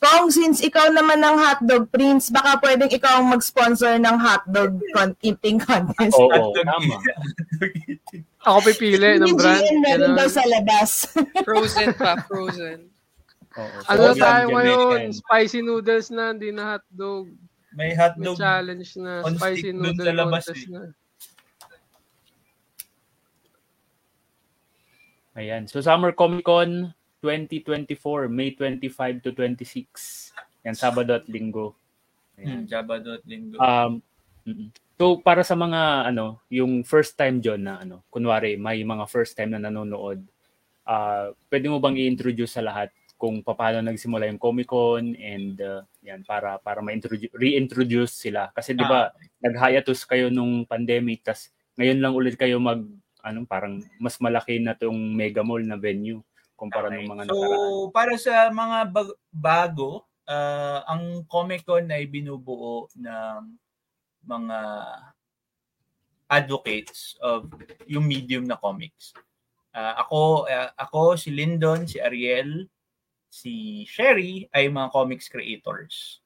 Kung since ikaw naman ng hotdog prince, baka pwedeng ikaw ang mag-sponsor ng hotdog con- eating contest. Oo, hotdog tama. Ako pipili ng Yung brand. GN meron daw sa labas. Frozen pa, frozen. Oo. Ano So, tayo yan, ngayon? Spicy noodles na, hindi na hotdog. May May hotdog. challenge na. on Spicy stick dun noodle sa labas contest eh. na. Ayan. So Summer Comic Con 2024, May 25 to 26. Yan, Sabado at Linggo. Hmm, Ayan. Sabado at Linggo. Um, so para sa mga ano, yung first time John na ano, kunwari may mga first time na nanonood, ah pwede mo bang i-introduce sa lahat kung paano nagsimula yung Comic Con and uh, yan para para ma-introduce reintroduce sila kasi 'di ba nag-hiatus kayo nung pandemic tas ngayon lang ulit kayo mag anong parang mas malaki na tong mega mall na venue kumpara Okay. nung mga so, nakaraan. para sa mga bag- bago, ah, ang Comic Con ay binubuo ng mga advocates of yung medium na comics. Ah, ako, ah, ako, si Lyndon, si Ariel, si Sherry ay mga comics creators.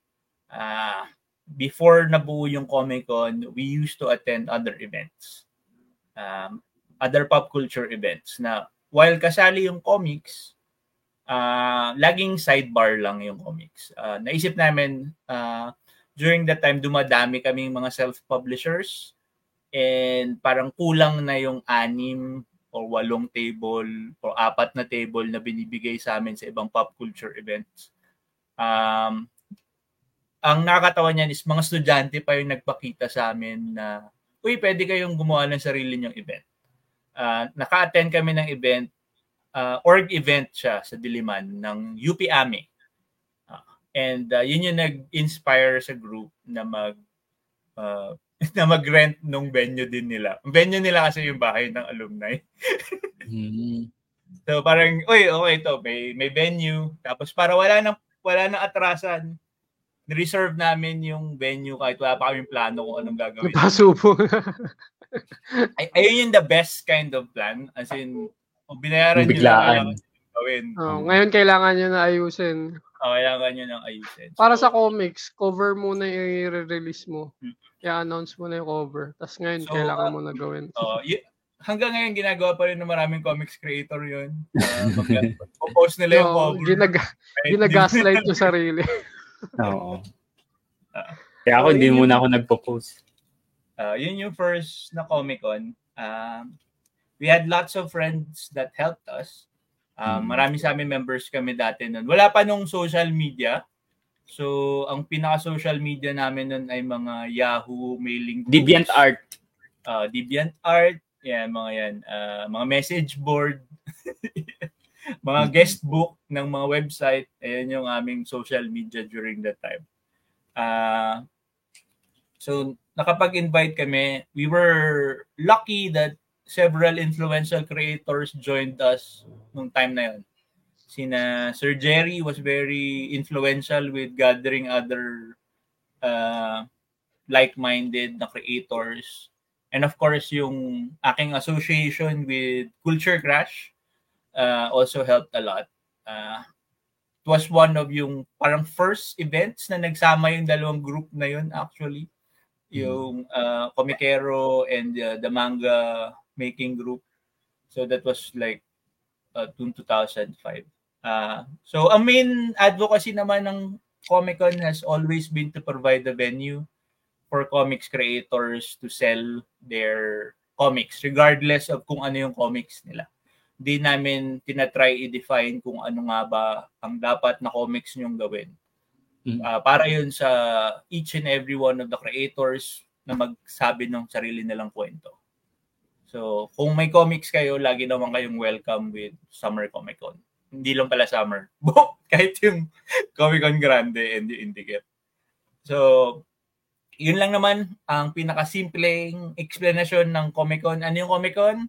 Ah, before nabuo yung Comic Con, we used to attend other events. Um, other pop culture events na while kasali yung comics, ah laging sidebar lang yung comics. Ah, naisip namin ah, during that time dumadami kaming mga self-publishers and parang kulang na yung anim or walong table or apat na table na binibigay sa amin sa ibang pop culture events. Um, ang nakakatawa niyan is mga estudyante pa yung nagpakita sa amin na uy, pwede kayong gumawa ng sarili niyong event. Ah, naka-attend kami ng event uh, org event siya sa Diliman ng UP AMI. Ah, and uh, yun yung nag-inspire sa group na mag uh, na mag-rent nung venue din nila. Ang venue nila kasi yung bahay ng alumni. Hmm. So parang, uy, okay to, may may venue. Tapos para wala nang wala nang atrasan, reserve namin yung venue kahit wala pa kaming plano kung anong gagawin. Napasubo. Ay, ayun yung the best kind of plan. As in, kung binayaran nyo biglaan. nyo gawin. oh, ngayon kailangan nyo na ayusin. Oh, kailangan nyo nang ayusin. Para So, sa comics, cover muna yung i-release mo. Hmm. I-announce mo na yung cover. Tapos ngayon, So, kailangan uh, mo na gawin. Oh, y- hanggang ngayon ginagawa pa rin ng maraming comics creator 'yun. Uh, post nila yung No, cover. ginag- kahit ginagaslight yung sarili. Oo. Ah. Kaya ako hindi muna ako nagpo-post. Uh, yun yung first na Comic Con. Um, we had lots of friends that helped us. Uh, Mm. Marami sa amin members kami dati nun. Wala pa nung social media. So, ang pinaka-social media namin nun ay mga Yahoo mailing groups. Deviant Art. uh, Deviant Art, yan, mga yan, uh, mga message board, mga guest book ng mga website, ayan yung aming social media during that time. Uh, so, nakapag-invite kami, we were lucky that several influential creators joined us nung time na yun. Sina Sir Jerry was very influential with gathering other uh, like-minded na creators. And of course, yung aking association with Culture Crash uh, also helped a lot. Uh, it was one of yung parang first events na nagsama yung dalawang group na yun actually. Yung uh, Comicero and uh, the manga making group. So that was like uh, 2005. Uh, so ang main advocacy naman ng Comic Con has always been to provide the venue for comics creators to sell their comics regardless of kung ano yung comics nila. Di namin tinatry i-define kung ano nga ba ang dapat na comics nyong gawin. Uh, para yun sa each and every one of the creators na magsabi ng sarili nilang kwento. So, kung may comics kayo, lagi naman kayong welcome with Summer Comic Con. Hindi lang pala summer. Kahit yung Comic Con Grande and the Indicate. So, yun lang naman ang pinakasimpleng explanation ng Comic Con. Ano yung Comic Con?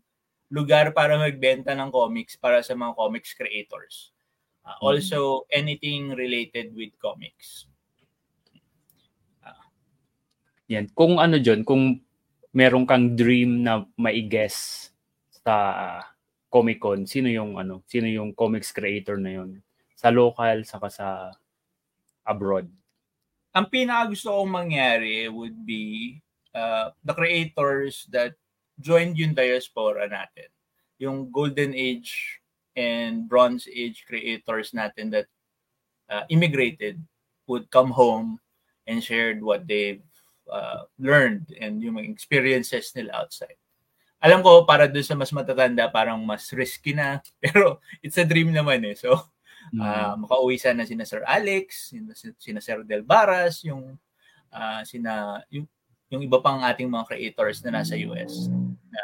Lugar para magbenta ng comics para sa mga comics creators. Uh, also, anything related with comics. Yan. Kung ano John, kung meron kang dream na mai-guess sa Comic Con, sino yung ano, sino yung comics creator na yun? Sa local saka sa abroad. Ang pinaka gusto kong mangyari would be uh, the creators that joined yung diaspora natin. Yung Golden Age and Bronze Age creators natin that uh, immigrated would come home and shared what they've uh, learned and yung mga experiences nila outside. Alam ko para doon sa mas matatanda parang mas risky na pero it's a dream naman eh. So uh, makauwi sana sina Sir Alex, sina, sina Sir Del Barras, yung uh, sina yung, yung iba pang ating mga creators na nasa US na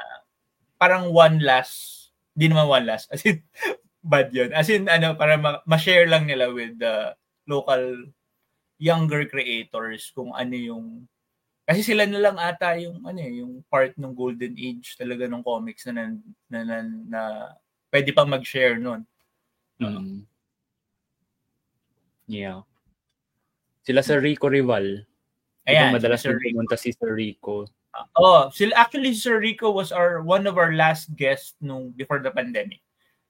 parang one last di naman one last as in bad yun as in ano para ma- ma-share lang nila with the local younger creators kung ano yung kasi sila na lang ata yung ano eh, yung part ng golden age talaga ng comics na na, na, na, na pwede pang mag-share noon. Mm. Yeah. Sila Sir Rico Rival. Ayan, madalas Sir din pumunta si Sir Rico. Oh, sila actually Sir Rico was our one of our last guests nung before the pandemic.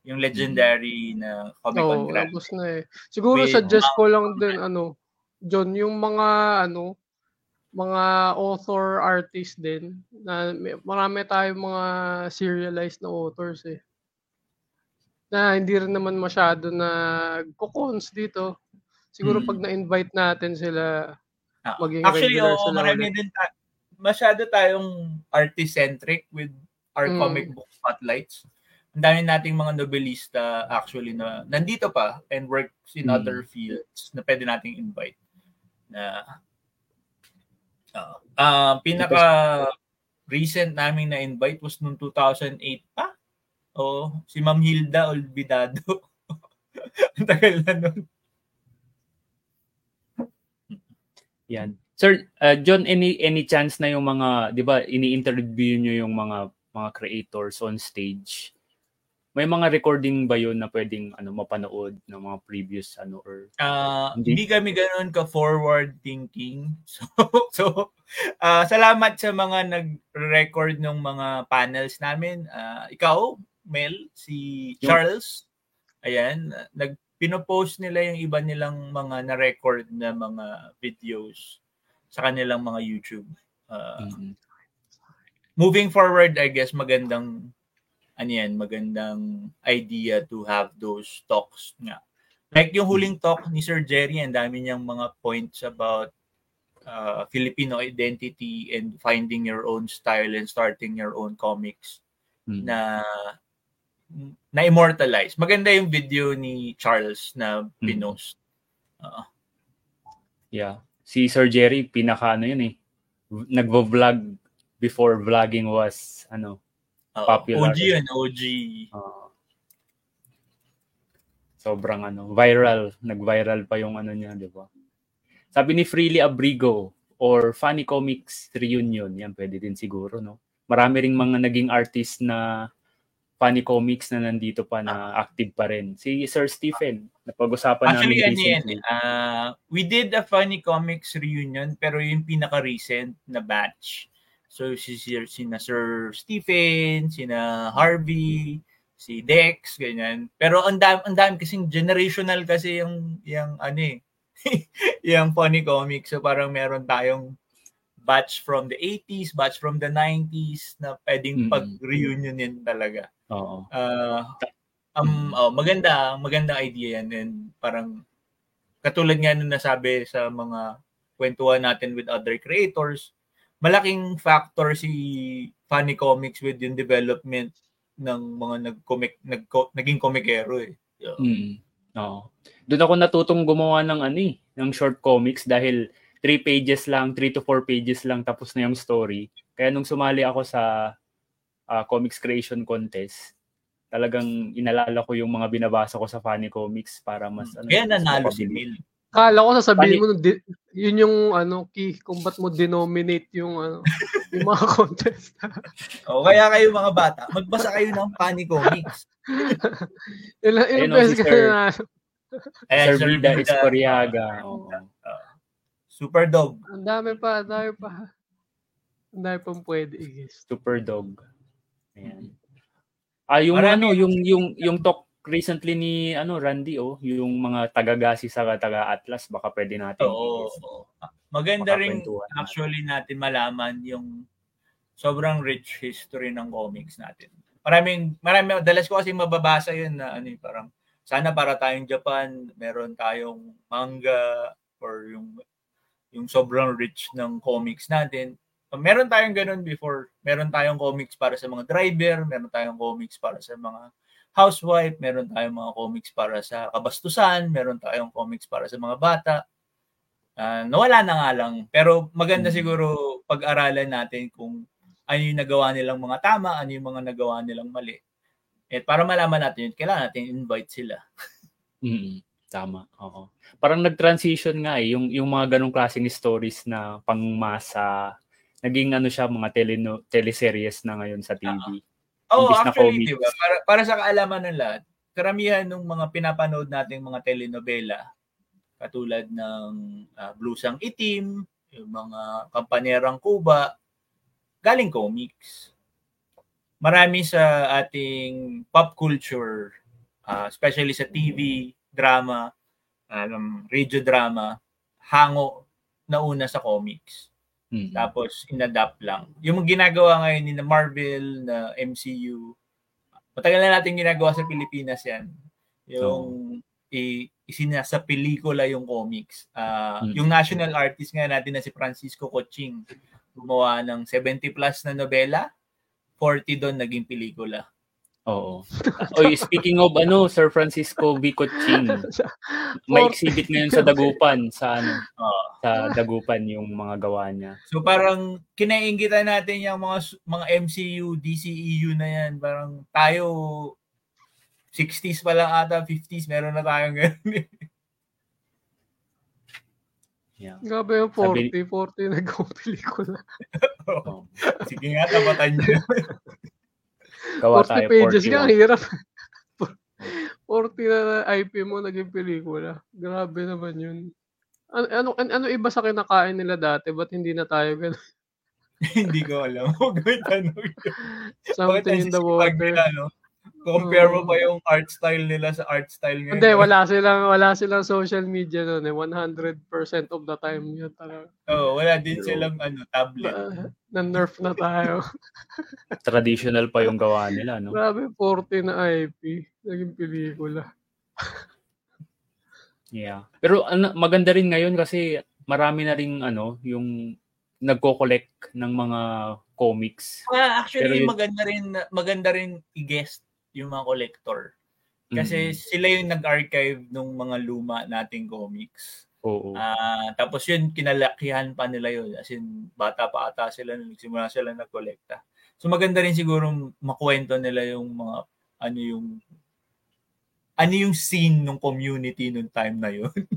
Yung legendary na Comic Con Oo, Grand. tapos na eh. Siguro With- suggest ko lang din ano, John, yung mga ano, mga author artist din na may- marami tayong mga serialized na authors eh. Na hindi rin naman masyado na cons dito. Siguro Mm. pag na-invite natin sila, Ah, maging Actually, regular oo, sila marami ulit. din ta- masyado tayong artist-centric with our Mm. comic book spotlights. Ang dami nating mga nobelista actually na nandito pa and works in Mm. other fields na pwede nating invite. Na uh, uh, pinaka recent naming na invite was noong 2008 pa. O si Ma'am Hilda Olvidado. Ang tagal na nun. Yan. Sir, uh, John, any any chance na yung mga, 'di ba, ini-interview niyo yung mga mga creators on stage? May mga recording ba yun na pwedeng ano mapanood ng mga previous ano or Ah, Hindi. hindi kami ganoon ka forward thinking. So so ah, salamat sa mga nag-record ng mga panels namin. Ah, ikaw, Mel, si Charles. Ayan, nag pinopost nila yung iba nilang mga na-record na mga videos sa kanilang mga YouTube. Ah, Mhm. moving forward, I guess magandang ano yan, magandang idea to have those talks nga. Like yung huling talk ni Sir Jerry, ang dami niyang mga points about uh, Filipino identity and finding your own style and starting your own comics Mhm. na na-immortalize. Maganda yung video ni Charles na Mm. pinost. Oo. Yeah. Si Sir Jerry, pinaka ano yun eh. Nagvo-vlog before vlogging was ano. Oo. Popular. OG yun, OG. uh, sobrang ano, viral. Nag-viral pa yung ano niya, di ba? Sabi ni Freely Abrigo or Funny Comics Reunion, yan pwede din siguro, no? Marami ring mga naging artist na funny comics na nandito pa na active pa rin. Si Sir Stephen, napag-usapan Actually, namin ano yan, recently. uh, we did a funny comics reunion pero yung pinaka-recent na batch. So, si, si, sina Sir Stephen, sina Harvey, si Dex, ganyan. Pero ang dami, ang dami kasing generational kasi yung, yung ano eh, yung funny comics. So, parang meron tayong batch from the 80s, batch from the 90s na pwedeng Mm. pag-reunionin talaga. Oo. Uh, um, oh, maganda, maganda idea yan and parang katulad nga nung nasabi sa mga kwentuhan natin with other creators, malaking factor si Funny Comics with yung development ng mga nag-comic, nag naging komikero eh. So, Mm. Oo. Doon ako natutong gumawa ng ano eh, ng short comics dahil 3 pages lang, 3 to 4 pages lang tapos na yung story. Kaya nung sumali ako sa ah, comics creation contest, talagang inalala ko yung mga binabasa ko sa funny comics para mas ano, Kaya nanalo si. Mil. Kala ko sasabihin Bali- mo, di- yun yung ano, key kung ba't mo denominate yung ano, yung mga contest. O, kaya kayo mga bata, magbasa kayo ng funny comics. ilang ilang oh, beses ka na Ayan, Sir Vida Escoriaga. Oo. Super Dog. Ang dami pa, ang dami pa. Ang dami pang pwede i-guess. Super Dog. Ayan. Ah, yung Marami- ano, yung yung yung talk recently ni ano Randy oh, yung mga taga-gasi sa taga-Atlas baka pwede natin. Oo. oo. Maganda rin actually natin malaman yung sobrang rich history ng comics natin. Maraming, marami, dalas ko kasi mababasa yun na ano, eh, parang sana para tayong Japan, meron tayong manga or yung yung sobrang rich ng comics natin. Meron tayong ganun before. Meron tayong comics para sa mga driver, meron tayong comics para sa mga housewife, meron tayong mga comics para sa kabastusan, meron tayong comics para sa mga bata. Ah, nawala na nga lang. Pero maganda Mm. siguro pag-aralan natin kung ano yung nagawa nilang mga tama, ano yung mga nagawa nilang mali. At para malaman natin yun, kailangan natin invite sila. Mm, tama. Oo. Parang nag-transition nga eh yung yung mga ganong klaseng stories na pangmasa naging ano siya mga teleno, teleseries na ngayon sa TV. Oh, Imbis actually, di ba? Para, para sa kaalaman ng lahat, karamihan ng mga pinapanood nating mga telenovela, katulad ng ah, Blusang Itim, yung mga Kampanerang Kuba, galing comics. Marami sa ating pop culture, ah, especially sa TV, drama, um, radio drama, hango na una sa comics. Mm. Tapos, inadapt lang. Yung ginagawa ngayon ni Marvel, na MCU, matagal na natin ginagawa sa Pilipinas yan. Yung i- isinasa pelikula yung comics. Ah, Mm. Yung national artist nga natin na si Francisco Coching, gumawa ng 70 plus na nobela, 40 doon naging pelikula. Oo. Oy, speaking of ano, Sir Francisco V. Coching, may exhibit ngayon sa Dagupan sa ano, Oo. sa Dagupan yung mga gawa niya. So parang kinaingitan natin yung mga mga MCU, DCEU na yan. Parang tayo 60s pa lang ata, 50s, meron na tayong ganun. eh. Yeah. Grabe yung Sabi- 40, 40 nag-pelikula. Oo. Sige nga, tapatan nyo. Gawa 40 tayo pages nga, 41. ang hirap. 40 na IP mo naging pelikula. Grabe naman yun. Ano, ano, ano, ano iba sa kinakain nila dati? Ba't hindi na tayo ganun? Hindi ko alam. Huwag mo itanong yun. Something in the water. nila, no? Compare mo pa yung art style nila sa art style ngayon. Hindi, wala silang, wala silang social media noon eh. 100% of the time yun talaga. Oo, wala din silang ano, tablet. Na, na-nerf na tayo. Traditional pa yung gawa nila, no? Grabe, 40 na IP. Naging pelikula. Yeah. Pero ano, maganda rin ngayon kasi marami na ring ano, yung nagko-collect ng mga comics. Ah, actually, Pero yun- maganda rin maganda rin i-guest yung mga collector. Kasi Mm. sila yung nag-archive ng mga luma nating comics. Oo. Ah, tapos yun, kinalakihan pa nila yun. As in, bata pa ata sila, nagsimula sila nag-collecta. So maganda rin siguro makwento nila yung mga, ano yung, ano yung scene ng community nung time na yun.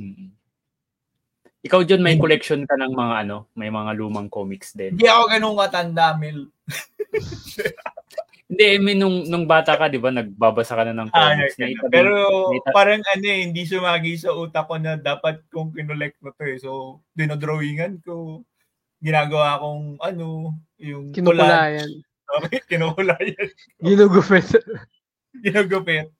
Mm. Ikaw, John, may collection ka ng mga ano, may mga lumang comics din. Hindi ako ganun katanda. Hindi, I mean, nung, nung bata ka, di ba, nagbabasa ka na ng Ah, comics. yeah, Naitabi- pero naita- parang ano eh, hindi sumagi sa utak ko na dapat kong kinolect mo to eh. So, dinodrawingan ko. Ginagawa kong ano, yung Kinukulayan. collage. Kinukulayan. Ginugupit. Ginugupit.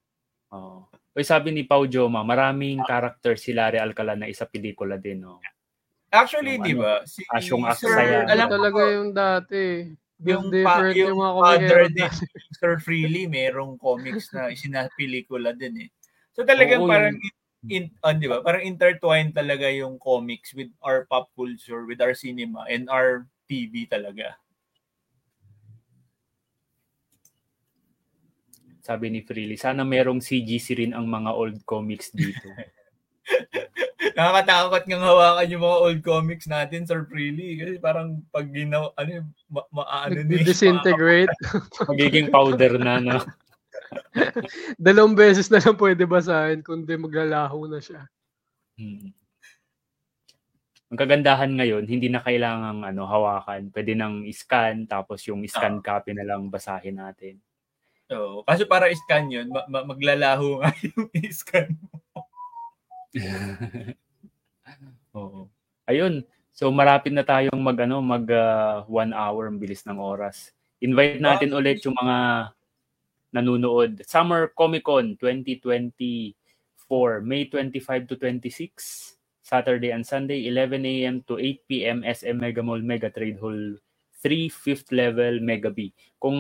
Oo. Uy, sabi ni Pau Joma, maraming character si Larry Alcala na isa pelikula din, no? Actually, di ano, ba? Si asyong Sir, aksaya. alam ko, talaga yung dati. Yung, pa, different yung, yung mga father ni. Sir Freely, merong comics na isinapelikula din eh. So talagang Oo, parang yung- in, ah, di ba? Parang intertwined talaga yung comics with our pop culture, with our cinema, and our TV talaga. Sabi ni Freely, sana merong CGC rin ang mga old comics dito. Nakakatakot ng hawakan yung mga old comics natin, Sir Freely. Kasi parang pag ginaw, ano yung, ma, ma, ano na yun, Nag-disintegrate. Magiging powder na, no? Dalawang beses na lang pwede basahin kundi maglalaho na siya. Hmm. Ang kagandahan ngayon, hindi na kailangang ano, hawakan. Pwede nang scan, tapos yung scan copy na lang basahin natin. So, kasi para scan yun, ma- ma- maglalaho nga yung scan. Oo. Ayun. So marapit na tayong mag ano, mag ah, one hour ang bilis ng oras. Invite natin ulit yung mga nanonood. Summer Comic Con 2024, May 25 to 26, Saturday and Sunday, 11 a.m. to 8 p.m. SM Mega Mall Mega Trade Hall 3, 5th level Mega B. Kung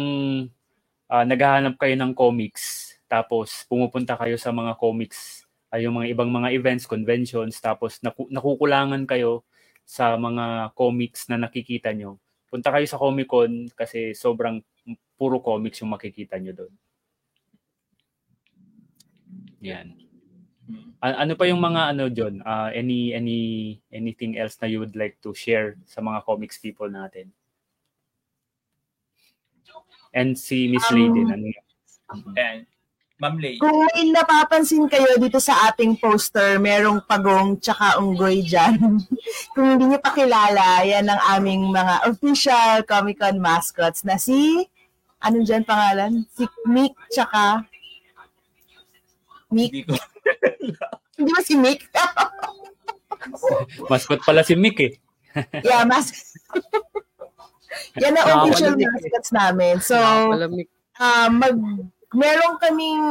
ah, naghahanap kayo ng comics, tapos pumupunta kayo sa mga comics ay yung mga ibang mga events, conventions, tapos naku- nakukulangan kayo sa mga comics na nakikita nyo. Punta kayo sa Comic Con kasi sobrang puro comics yung makikita nyo doon. Yan. A- ano pa yung mga ano John? Ah, any any anything else na you would like to share sa mga comics people natin? And si Miss Lee din. Ano? And, Ma'am Lay. Kung may napapansin kayo dito sa ating poster, merong pagong tsaka unggoy dyan. Kung hindi niyo pa kilala, yan ang aming mga official Comic-Con mascots na si, ano dyan pangalan? Si Mick tsaka, Mick, Hindi ko. hindi ba si Mick? Mascot pala si Mick eh. yeah, mas... yan ang official eh. mascots namin. So, uh, mag meron kaming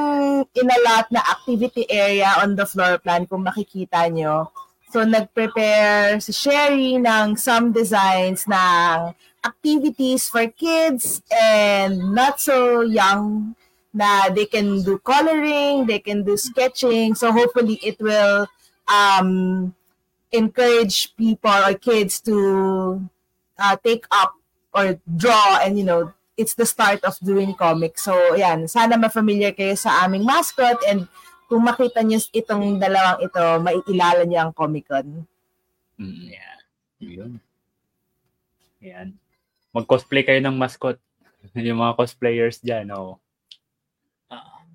inalat na activity area on the floor plan kung makikita nyo. So, nag-prepare si Sherry ng some designs ng activities for kids and not so young na they can do coloring, they can do sketching. So, hopefully, it will um, encourage people or kids to uh, take up or draw and, you know, it's the start of doing comics. So, yan. Sana ma-familiar kayo sa aming mascot and kung makita niyo itong dalawang ito, maikilala niyo ang Comic-Con. Mm, yeah. Yun. Yan. Mag-cosplay kayo ng mascot. yung mga cosplayers dyan, oh. Ah.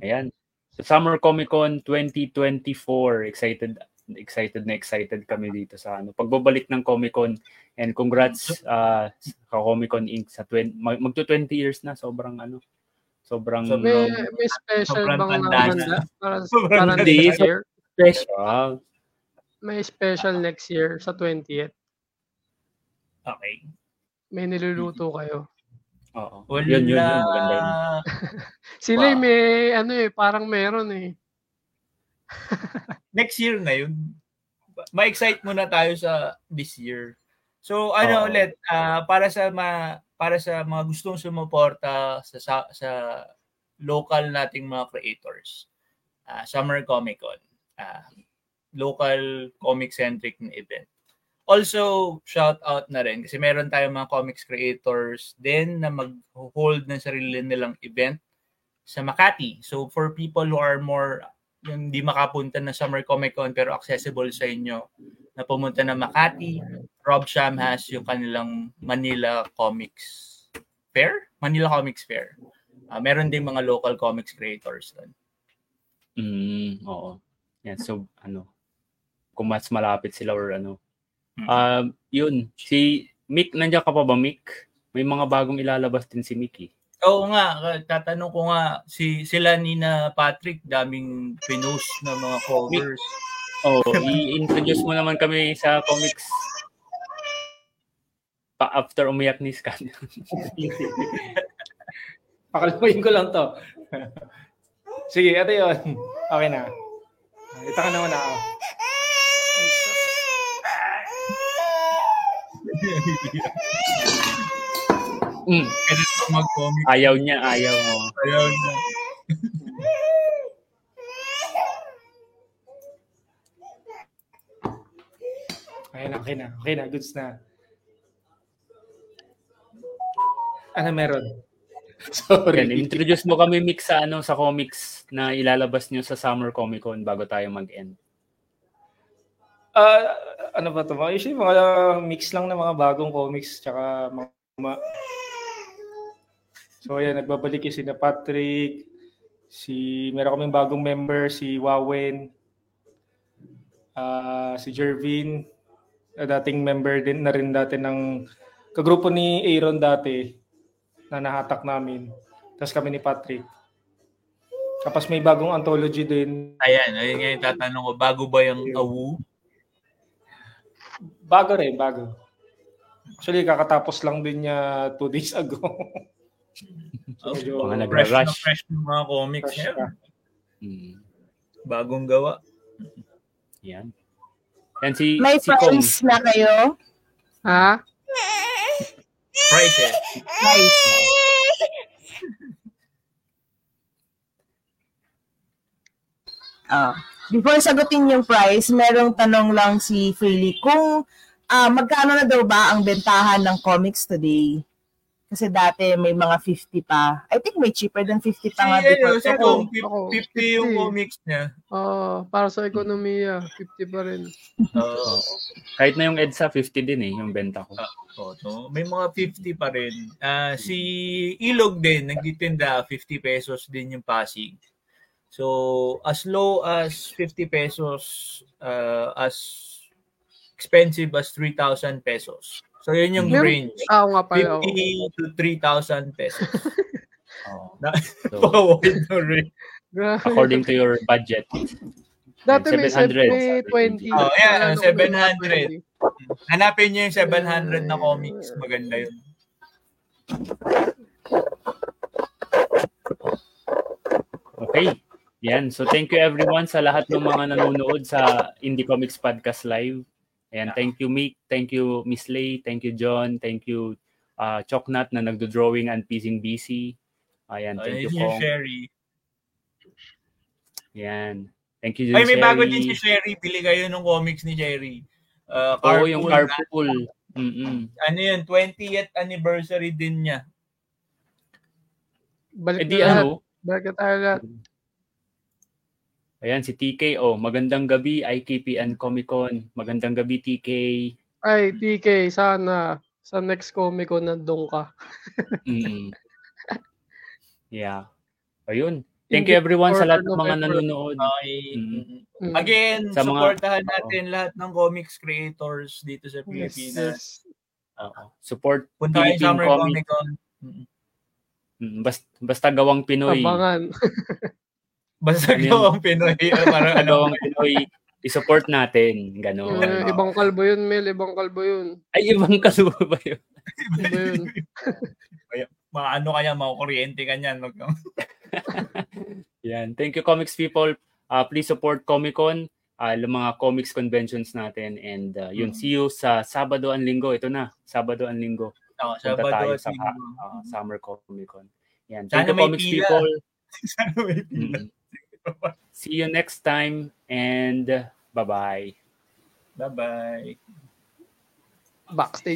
Ayan. Summer Comic Con 2024. Excited excited na excited kami dito sa ano pagbabalik ng Comic Con and congrats uh, sa Comic Con Inc sa 20 mag, magto 20 years na sobrang ano sobrang So, May, may special Sobrang bang na? Para, Sobrang para next year? special. May special next year sa 20th. Okay. May niluluto kayo. Oo. Wala. Yun, yun, yun. Maganda yun. Sila Wow. may ano eh, parang meron eh. Next year na yun. Ma-excite muna tayo sa this year. So ano Oo. ulit, ah, para sa ma para sa mga gustong sumuporta sa sa, sa local nating mga creators. ah, Summer Comic Con. ah, local comic centric na event. also shout out na rin kasi meron tayong mga comics creators din na mag-hold ng sarili nilang event sa Makati. So for people who are more yung hindi makapunta na Summer Comic Con pero accessible sa inyo na pumunta na Makati, Rob Sham has yung kanilang Manila Comics Fair? Manila Comics Fair. Uh, meron ding mga local comics creators doon. Mm, oo. Yan, so ano, kung mas malapit sila or ano. Mm. Um, yun, si Mick, nandiyan ka pa ba Mick? May mga bagong ilalabas din si Mickey. Oo nga, tatanong ko nga, si sila ni na Patrick, daming pinost na mga covers. Oh, i-introduce mo naman kami sa comics pa after umiyak ni Scan. Pakalamuin ko lang to. Sige, ito yun. Okay na. Ito ka naman ako. mm, Ganito mag-comic. ayaw niya, ayaw mo. Ayaw na. Okay na, okay na. Okay na, goods na. Ano meron? Sorry. Yan, introduce mo kami Mick sa ano sa comics na ilalabas niyo sa Summer Comic Con bago tayo mag-end. Ah, ano ba ito? Mga, usually mga mix lang ng mga bagong comics tsaka mga mga- So ayan, nagbabalik yung si na Patrick, si meron kaming bagong member, si Wawen, ah si Jervin, na dating member din na rin dati ng kagrupo ni Aaron dati na nahatak namin. Tapos kami ni Patrick. Tapos may bagong anthology din. Ayan, ayun nga yung tatanong ko, bago ba yung AWU? Bago rin, bago. Actually, kakatapos lang din niya two days ago. Oh, Medyo Mga fresh na nagra-rush. fresh yung mga comics fresh niya. pa. Mm, Bagong gawa. yan. Yan si May si Kong. price na kayo? Ha? Prices. Price. Ah, before sagutin yung price, merong tanong lang si Freely kung ah, magkano na daw ba ang bentahan ng comics today? Kasi dati may mga 50 pa. I think may cheaper than 50 pa nga Si, ano, before. si Ako, Kong, ako, 50 yung 50. comics niya. Oo, para sa ekonomiya, 50 pa rin. Oo. Kahit na yung EDSA 50 din eh yung benta ko. Oo, no? May mga 50 pa rin. Ah, si Ilog din, nagtitinda 50 pesos din yung Pasig. So, as low as 50 pesos, uh, as expensive as 3,000 pesos. So, yun yung range. Ah, oo nga pala. oo. 50 to 3,000 pesos. Na- So, Paka-wide na range. According to your budget. Dati may, 700. may 20. Oh, yeah, Ano, may mga 700. 20. Hanapin niyo yung 700 na comics. Maganda yun. Okay. Yan. So thank you everyone sa lahat ng mga nanonood sa Indie Comics Podcast Live. Ayan, thank you Mick, thank you Miss Lay, thank you John, thank you uh, Choknat na nagdo-drawing and piecing BC. Ayan, thank you Ayun yung Kong. Sherry. Yan. Thank you Ay, may Sherry. bago din si Sherry. Bili kayo ng comics ni Sherry. Uh, Oo, yung Carpool. carpool. Mm-mm. Ano yun, 20th anniversary din niya. Balik Eh di ano, Balik na tayo lahat. Ayan si TK, oh, magandang gabi IKP and Comic Con. Magandang gabi TK. Ay, TK, sana sa next Comic Con nandun ka. Mm. yeah. Ayun. Thank you everyone sa lahat ng mga nanonood. Okay. Mm. Again, Sa mga- supportahan natin lahat ng comics creators dito sa Pilipinas. yes. Oo. Support Punta kayo Summer Comic. Con. Mm, basta, basta gawang Pinoy. Abangan. Basta Ano gawang Pinoy. Parang ano. gawang Pinoy. I-support natin. Ganon. Eh, ibang kalbo yun, Mel. Ibang kalbo yun. Ay, ibang kaluba ba yun? Iba yun. Mga ano kanya, mga kuryente. Wag kang- Yan. Thank you, comics people. Uh, please support Comic-Con, uh, yung mga comics conventions natin. And uh, yun, Mm. see you sa Sabado and Linggo. Ito na, Sabado and Linggo. Oo, Punta Sabado tayo at sa Linggo. uh, Summer Comic-Con. Yan. Sana Thank you, may comics pila. people. Sana may pila. Mm. See you next time and bye-bye. Bye-bye. backstage